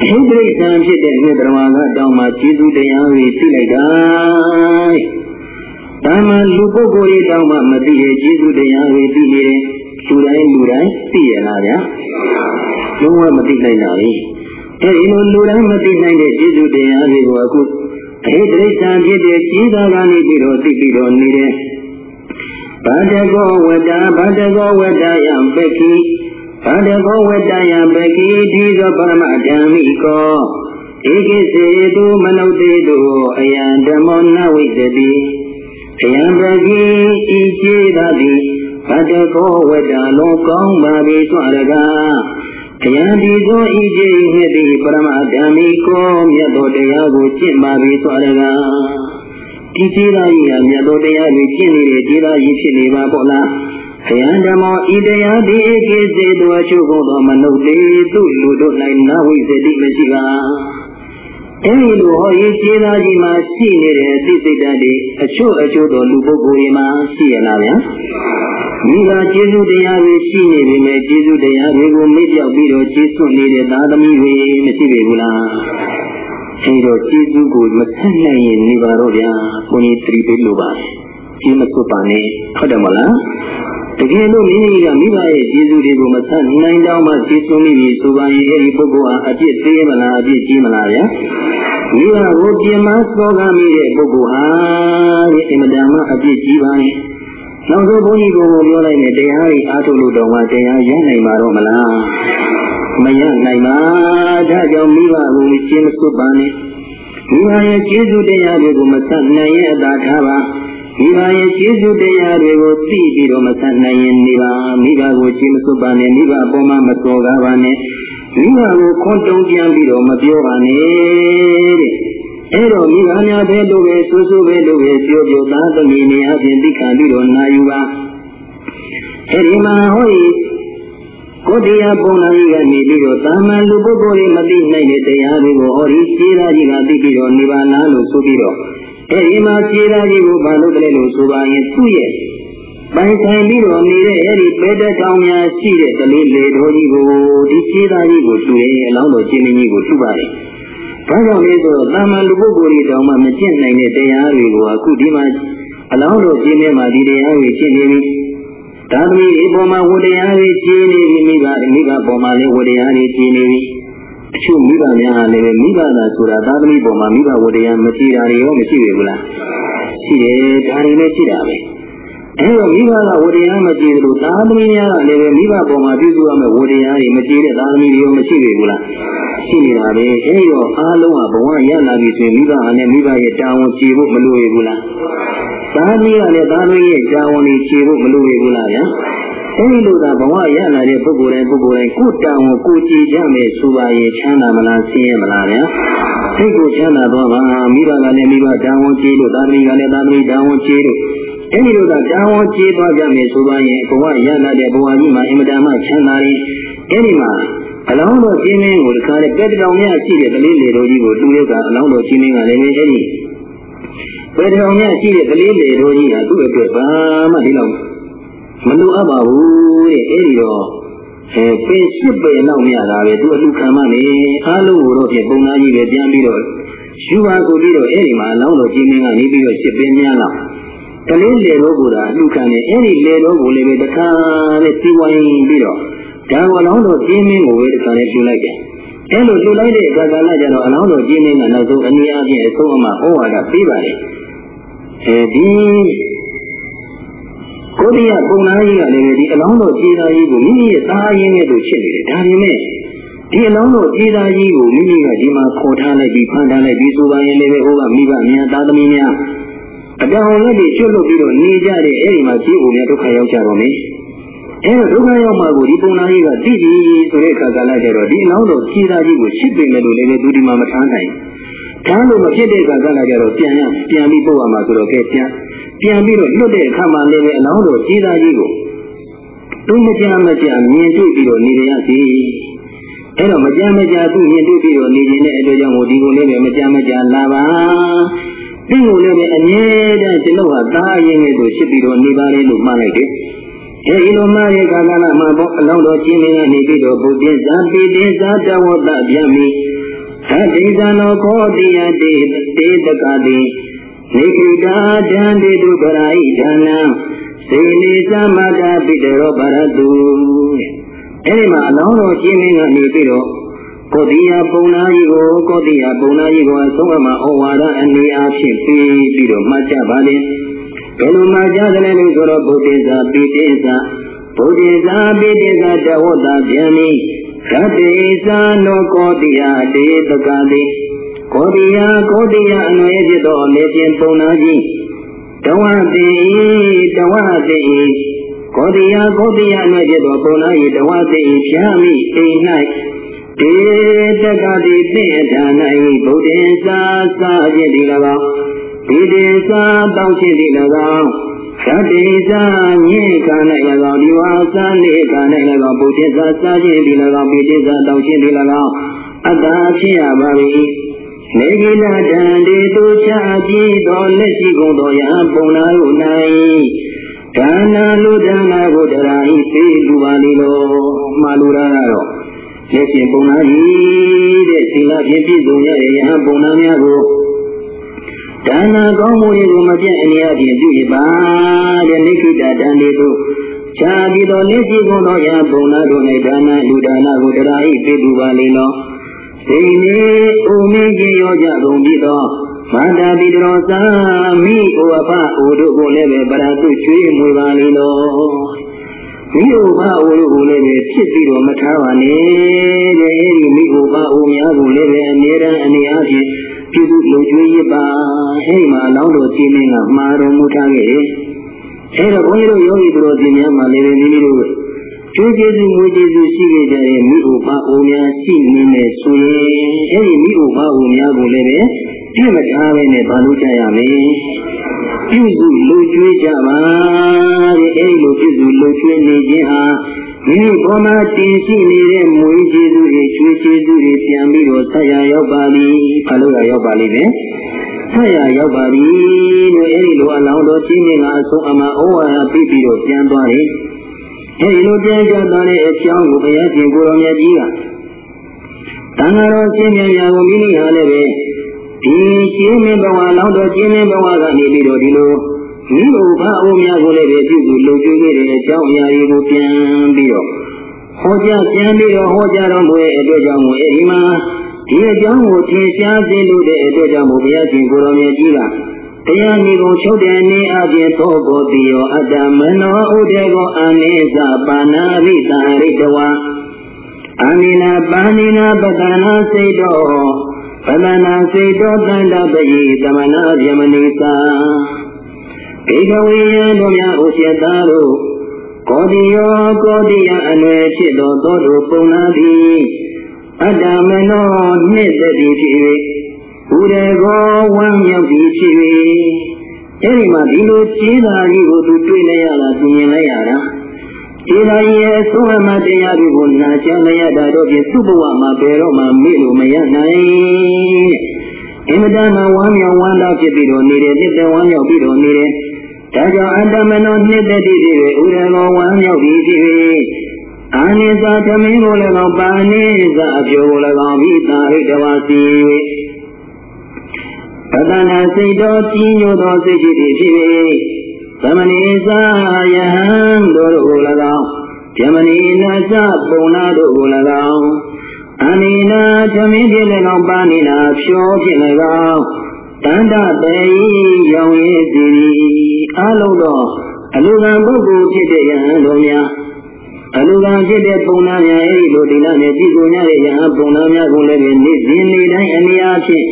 အဟိပရိသံဖြစ်တဲ့မြတ်တော်ကတောင်းမှကျေးဇူးတရားတွေသိလိုက်တာ။ ဒါမှလူပုဂ္ဂိုလ်တွေတောင်းမှမသိတဲ့ကျေးဇူးတရားတွေသိနေတယ်။လူတိုင်းလူတိုင်းသိရလားဗျာ။လုံးဝမသိနိုင်တာလေ။အဲဒီလိုလူတိုင်းမသိနိုင်တဲ့ကျေးဇူးတရားတွေကိုအခုအဟိပရိသံဖြစ်တဲ့ကျေးဇူးကနေပြီးတော့သိပြီးတော့နေတယ်။ဘာတကောဝတ္တဘာတကောဝတ္တယံပက္ခိဘာတကောဝတ္တယပကိတိသောပရမဓမ္မိကောဧကိစေတုမနုတေတုအယံဓမ္မောနဝိတတိ အယံပကိဤကျေသာသည်ဘာတကောဝတ္တလောကောင်းပါပြီစွာရကားအယံဒီသောဤကျေနှင့်သည်ပရမဓမ္မိကောမြတ်သောတရားကိုကျင့်ပါပြီစွာရကားဒီကျေသာကြီးဟာမြတ်သောတရားကိုကျင့်နေတဲ့ကျေသာကြီးဖြစ်နေပါပေါ့လားဘယံဓမ္မောဤတရားဒီဧကိစေတောအချုပ်ကုန်သောမနုဿေသူလူတို့၌နာဝိသတိမရှိပါ အဲဒီလိုဟောရေးကျေးသားကြီးမှာရှိနေတဲ့သိစိတ်ဓာတ်တွေအချို့အချို့သောလူပုဂ္ဂိုလ်တွေမှာရှိရလားဗျာမိဘကျေးဇူးတရားတွေရှိနေပေမဲ့ကျေးဇူးတရားတွေကိုမေ့ပြောက်ပြီးတော့ကျေးဇူးနေတဲ့သာသမီတွေမရှိပေဘူးလားအဲတော့ကျေးဇူးကိုမဆက်နိုင်ရင်နေပါတော့ဗျာဘုန်းကြီးသတိပေးလိုပါတယ်ကျေးမစွတ်ပါနဲ့ဟုတ်တယ်မလား တကယ်လို့မိမိကမိဘရဲ့ကျေးဇူးတွေကိုမဆနိုင်တော့မှကျေးဇူးမိပြီဆိုပါရင်အဲဒီပုဂ္ဂိုလ်ဟာအပြစ်သေးမလားအပြစ်ကြီးမလားဗျာမိဘကိုပြင်မစောကားမိတဲ့ပုဂ္ဂိုလ်ဟာဒီအင်မတန်မှအပြစ်ကြီးပါရဲ့နောက်ဆုံးဘုန်းကြီးကိုပြောလိုက်မယ်တရားကြီးအားထုတ်လို့တော့မှတရားရနိုင်မှာတော့မလားမရနိုင်ပါဒါကြောင့်မိဘကိုရှင်းမစွတ်ပါနဲ့မိဘရဲ့ကျေးဇူးတရားတွေကိုမဆနိုင်ရဲ့အသာထားပါ မိဘရဲ့ကျေးဇူးတရားတွေကိုသိပြီးတော့မဆနိုင်ရင်နေပါမိဘကိုကျေးမစွတ်ပါနဲ့မိဘအပေါ်မှာမစောကားပါနဲ့မိဘကိုခွန်တုံပြန်ပြီးတော့မပြောပါနဲ့တဲ့အဲ့တော့မိဘများပဲလို့ပဲဆိုဆိုပဲလို့ပဲပြောပြောသားသမီးနေအပြင်သိခံပြီးတော့နာယူပါအဲ့ဒီမှာဟောဒီကိုတရားပုံနာကြီးကနေပြီးတော့တာမန်လူပုဂ္ဂိုလ်တွေမသိနိုင်တဲ့တရားတွေကိုဟောဒီခြေသားကြီးကသိပြီးတော့နေပါလားလို့ဆိုပြီးတော့ အဲဒီမှာခြေသားကြီးကိုဘာလို့တလဲလို့ဆိုပါရင်သူ့ရဲ့ပိုင်ဆိုင်ပြီးတော့နေတဲ့အဲ့ဒီပေတတောင်များရှိတဲ့ကလေးလေတော်ကြီးကိုဒီခြေသားကြီးကိုသူ့ရဲ့အလောင်းတော်ရှင်မင်းကြီးကိုသူ့ပါတယ်။ဘာကြောင့်လဲဆိုတော့တာမန်လူပုဂ္ဂိုလ်တွေတောင်မှမကျင့်နိုင်တဲ့တရားတွေကိုအခုဒီမှာအလောင်းတော်ရှင်မြတ်မှာဒီတရားတွေကျင့်နေပြီ။ဒါသမီးဒီပေါ်မှာဝတရားတွေကျင့်နေပြီမိဘမိဘပေါ်မှာလည်းဝတရားတွေကျင့်နေပြီ။ အချို့မိဘများဟာလည်းမိဘသာဆိုတာသာသမီပေါ်မှာမိဘဝတရားမရှိတာတွေရောမရှိပြီဘူးလား။ရှိတယ်ဒါတွေလည်းရှိတာပဲ။အဲတော့မိဘကဝတရားမကြည့်သလိုသာသမီများကလည်းမိဘပေါ်မှာပြုစုရမယ့်ဝတရားတွေမကြည့်တဲ့သာသမီတွေရောမရှိပြီဘူးလားရှိနေတာပဲအဲဒီတော့အားလုံးကဘဝရလာပြီဆိုရင်မိဘဟာနဲ့မိဘရဲ့တာဝန်ကြည့်ဖို့မလိုရဘူးလားသာသမီကလည်းသာသမီရဲ့တာဝန်တွေကြည့်ဖို့မလိုရဘူးလားဗျာ အဲဒီလိုသာဘဝရလာတဲ့ပုဂ္ဂိုလ်တိုင်းပုဂ္ဂိုလ်တိုင်းကိုယ်တာဝန်ကိုကြည်ကြမယ်ဆိုပါရဲ့ချမ်းသာမလားဆင်းရဲမလားဗျာစိတ်ကိုချမ်းသာသွားပါမိဘကလည်းမိဘတာဝန်ကြည်လို့သာသမီကလည်းသာသမီတာဝန်ကြည်လို့အဲဒီလိုကတာဝန်ကျေးသွားကြမယ်ဆိုပါရင်ဘဝရလာတဲ့ဘဝကြီးမှာအင်မတန်မှချမ်းသာတယ်အဲဒီမှာအလောင်းတော်ကြီးမင်းကိုတခါလေပဲတောင်မြရှိတဲ့ကလေးလေတော်ကြီးကိုတူရကအလောင်းတော်ကြီးမင်းကလည်းအဲ့ဒီပဲတောင်မြရှိတဲ့ကလေးလေတော်ကြီးဟာသူ့အတွက်ဘာမှဒီလောက် မလိုအပ်ပါဘူးတဲ့အဲ့ဒီတော့အဲပင်ရှစ်ပင်လောက်မြတာပဲသူအလူခံမနေအားလုံးကိုတော့ဖြင့်ပုံသားကြီးပဲပြန်ပြီးတော့ယူပါကိုပြီးတော့အဲ့ဒီမှာအလောင်းတော်ကြီးမင်းကနေပြီးတော့ရှစ်ပင်များလောက်ကလေးလေတော်ကိုဒါအလူခံနေအဲ့ဒီလေတော်ကိုလည်းပဲတခါနဲ့စီဝိုင်းပြီးတော့ဒါကိုအလောင်းတော်ကြီးမင်းကိုပဲတခါနဲ့ပြလိုက်တယ်အဲလိုလှူလိုက်တဲ့အခါကလည်းကျတော့အလောင်းတော်ကြီးမင်းကနောက်ဆုံးအနည်းအားဖြင့်အဆုံးအမဩဝါဒပေးပါတယ်အဲဒီ ကိုတိယပုံနာကြီးကလည်းဒီအလောင်းတော်ကြီးသားကြီးကိုမိမိရဲ့သားရင်းနဲ့တို့ချစ်နေတယ်ဒါပေမဲ့ဒီအလောင်းတော်ကြီးသားကြီးကိုမိမိကဒီမှာခေါ်ထားလိုက်ပြီးဖန်ထားလိုက်ပြီးဆိုပါရင်လည်းဟိုကမိဘများသားသမီးများအတောင်လက်တွေကျွတ်လွတ်ပြီးတော့နေကြတဲ့အဲ့ဒီမှာကြီးဦးများဒုက္ခရောက်ကြတော့မယ်အဲဒုက္ခရောက်မှကိုဒီပုံနာကြီးကသိပြီဆိုတဲ့အခါကလည်းကျတော့ဒီအလောင်းတော်ကြီးသားကြီးကိုရှစ်ပင်တယ်လို့လည်းသူဒီမှာမထားနိုင်ထားလို့မဖြစ်တဲ့အခါကလည်းကျတော့ပြန်ရပြန်ပြီးပို့ရမှာဆိုတော့ကဲပြန် ပြန်ပြီးတော့လွတ်တဲ့အခါမှာလည်းအလောင်းတော်ကြီးသားကြီးကိုသူမကြမ်းမကြမ်းမြင်တွေ့ပြီးတော့နေရစီအဲ့တော့မကြမ်းမကြမ်းသူမြင်တွေ့ပြီးတော့နေနေတဲ့အတွက်ကြောင့်ဒီကိုလည်းမကြမ်းမကြမ်းလာပါဒီကိုလည်းအမြဲတမ်းကျွန်တော်ဟာသားရင်းနဲ့တို့ဖြစ်ပြီးတော့နေပါလေလို့မှားလိုက်တယ်အဲဒီလိုမှရဲ့ကာလနာမှာပေါ့အလောင်းတော်ချင်းလေးကနေပြီးတော့ဘုဒ္ဓဇာပိတိဇာတဝတ္တဗျမီသတိဇာနောခောတိယတေတေတကတိ နေခိတာဒံတေတုပရာဟိဒါနံစေနေသမတာပိတရောပရတုအဲဒီမှာအလောင်းတော်ချင်းလေးကနေပြီးတော့ကိုတိယပုံနာကြီးကိုကိုတိယပုံနာကြီးကိုအဆုံးအမဩဝါဒအနေအားဖြင့်ပြီးပြီးတော့မှတ်ကြပါလေဘယ်လိုမှကြားတယ်လို့ဆိုတော့ဗုဒ္ဓဇာပိတေဇာဗုဒ္ဓဇာပိတေဇာတဝတ္တဗျံမိကတိဇာနောကောတိယတေတကတိ ကောတိယကောတိယအနွယ်ဖြစ်သောအမေချင်းပုံနာကြီးတဝတိတဝတိကောတိယကောတိယအနွယ်ဖြစ်သောပုံနာကြီးတဝတိဖြာမိအိ၌တေတကတိသေဌာန၏ဗုဒ္ဓံသာစာခြင်းဒီ၎င်းဒီတေသာတောင်းခြင်းဒီ၎င်းသတ္တိသာညေခာ၌၎င်းဒီဝါသာနေခာ၌၎င်းဘုဒ္ဓသာစာခြင်းဒီ၎င်းပိဋိသာတောင်းခြင်းဒီ၎င်းအတ္တဖြစ်ရပါ၏ နေကိလတံဒီသူချကြည်သောလက်ရှိကုန်သောယဟပုံနာတို့၌ဒါနာလူဒါနာကိုတရာဤသိလူပါလေလောမှာလူရကတော့လက်ရှိပုံနာကြီးတဲ့သီလဖြင့်ပြည့်စုံရတဲ့ယဟပုံနာများကိုဒါနာကောင်းမှုတွေကိုမပြတ်အနေအချင်းပြုရပါတဲ့နိခိတတန်လေးတို့ခြားပြီးတော့လက်ရှိကုန်သောယဘုံနာတို့၌ဒါနာလူဒါနာကိုတရားဤပြတူပါလေလော စိတ်နေအိုမင်းကြီးရောကြကုန်ပြီးတော့မန္တာတိတော်သာမိဩအဖအိုတို့ကိုလည်းပဲပရတုချွေးမွေပါလေလောမိဩဘအိုတို့ကိုလည်းပဲဖြစ်ပြီးတော့မထားပါနဲ့တဲ့အဲဒီမိဩဘအိုများကိုလည်းပဲအမြဲတမ်းအနေအချင်းပြုစုလုံကျွေးရပါအဲဒီမှာအလောင်းတော်ကြီးမင်းကမှာတော်မူထားခဲ့တယ်အဲတော့ဘုန်းကြီးတို့ယောဂီတို့ဒီများမှာလည်းမိမိတို့ ကျိုးကျေးဇူးမွေးကျေးဇူးရှိခဲ့ကြတဲ့မိဥပါအိုများရှိနေမယ်ဆိုရင်အဲဒီမိဥပါအိုများကိုလည်းပဲပြည့်မထားပဲနဲ့ဘာလို့ကြရမလဲပြုစုလုံကျွေးကြပါတဲ့အဲဒီလိုပြုစုလုံကျွေးနေခြင်းဟာမိမိဘောမှာတင်ရှိနေတဲ့မွေးကျေးဇူးတွေချွေးကျေးဇူးတွေပြန်ပြီးတော့ဆက်ရရောက်ပါပြီဘာလို့ရရောက်ပါလိမ့်မယ်ဆက်ရရောက်ပါပြီလို့အဲဒီလိုအလောင်းတော်ကြီးမင်းကအဆုံးအမဩဝါဒပြီးပြီးတော့ပြန်သွားတယ် အဲဒီလိုပြန်ကြသွားတဲ့အကြောင်းကိုဘုရားရှင်ကိုရောမြတ်ကြီးကတန်ဃာတော်ရှင်မြတ်ရာကိုမိမိဟာလည်းပဲဒီရှင်မင်းဘဝလောင်းတော်ရှင်မင်းဘဝကနေပြီးတော့ဒီလိုမိဘဘာအိုများကိုလည်းပဲပြုစုလုပ်ကြွေးခဲ့တဲ့အကြောင်းအရာတွေကိုပြန်ပြီးတော့ဟောကြားပြန်ပြီးတော့ဟောကြားတော်မူတဲ့အတွက်ကြောင့်မို့အဲဒီမှာဒီအကြောင်းကိုသင်ရှားသိလို့တဲ့အတွက်ကြောင့်မို့ဘုရားရှင်ကိုရောမြတ်ကြီးက တရားမိကုန်ချုပ်တဲ့နေအပြင်သောဘောတိယောအတ္တမနောဥဒေကောအနိစ္စပါဏာရိတာရိတဝါအနိနာပါဏိနာပတနာစိတ်တော်ပတနာစိတ်တော်တန်တပယိသမနာဗျမနိသာဧကဝေယံတို့များဥစ္စတာတို့ကောတိယောကောတိယအနွယ်ဖြစ်သောသောတို့ပုံနာသည်အတ္တမနောနှစ်သက်သည်ဖြစ်၍ ဘုရေကောဝမ်းမြောက်သည်ဖြစ်၍အဲဒီမှာဒီလိုကျေးတာကြီးကိုသူတွေ့လိုက်ရတာသိမြင်လိုက်ရတာဒီသာရဲ့သုဝမတရားတွေကိုနာကြားမရတာတော့ဖြင့်သူ့ဘဝမှာဘယ်တော့မှမေ့လို့မရနိုင်အင်မတန်မှဝမ်းမြောက်ဝမ်းသာဖြစ်ပြီးတော့နေတယ်နှစ်သက်ဝမ်းမြောက်ပြီးတော့နေတယ်ဒါကြောင့်အတ္တမနောနှစ်သက်တည်တွေဥရကောဝမ်းမြောက်ပြီးဖြစ်၍အာနိသသမင်းကိုလည်းကောင်းပါနိသအပြိုကိုလည်းကောင်းပြီးသာရိတဝါစီ ပတနာစိတ်တော်ကြီးညိုသောစိတ်ကြီးဖြစ်၍သမဏေသာယဟံတို့ကို၎င်းယမဏီနာသပုံနာတို့ကို၎င်းအနိနာသမင်းဖြစ်၎င်းပါဏိနာဖြောဖြစ်၎င်းတန္တပေရောင်ရည်စီအလုံးသောအလူကံပုဂ္ဂိုလ်ဖြစ်တဲ့ယဟန်တို့များအလူကံဖြစ်တဲ့ပုံနာများအဲဒီလိုဒီလနဲ့ကြည်ကိုရတဲ့ယဟန်ပုံနာများကိုလည်းနေ့စဉ်နေ့တိုင်းအမြားဖြင့်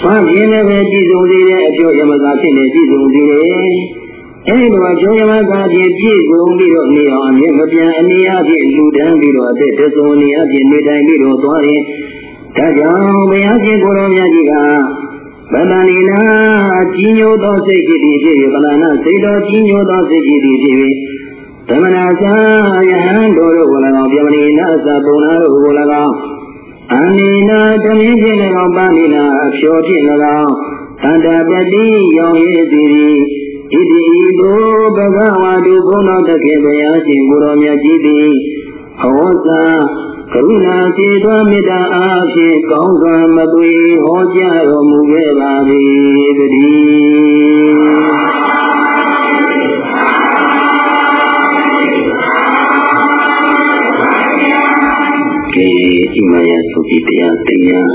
ဆွမ်းပြင်းလည်းပဲကြည်စုံစေတဲ့အကျိုးယမသာဖြစ်နေကြည်စုံစေတယ်အဲဒီလိုကျောင်းရမသာဖြင့်ပြည့်စုံပြီးတော့နေအောင်အမြဲမပြန်အနည်းအားဖြင့်လူတန်းပြီးတော့အသက်တစုံနေအပြင်နေတိုင်းပြီးတော့သွားရင်ဒါကြောင့်ဘုရားရှင်ကိုယ်တော်မြတ်ကြီးကဗတဏိနာကြီးညိုသောစိတ်ကြည်သည်ဖြစ်၍ဗလာနာစိတ်တော်ကြီးညိုသောစိတ်ကြည်သည်ဖြစ်၍သမဏသာယဟန်တို့ကို၎င်းပြမဏိနာသပုံနာတို့ကို၎င်း အနိနာသမင်းဖြစ်၎င်းပါဏိနာအဖြောဖြစ်၎င်းသန္တာပတိရောင်ရည်သည်ဣတိဤသို့ဘဂဝါတုဘုန်းတော်တခေဘုရားရှင်ကိုရောမြတ်ကြီးသည်ဟောသာကရုဏာစေသောမေတ္တာအားဖြင့်ကောင်းစွာမသွေဟောကြားတော်မူခဲ့ပါ၏တည်း ကေဣမယသုတိတရားတရား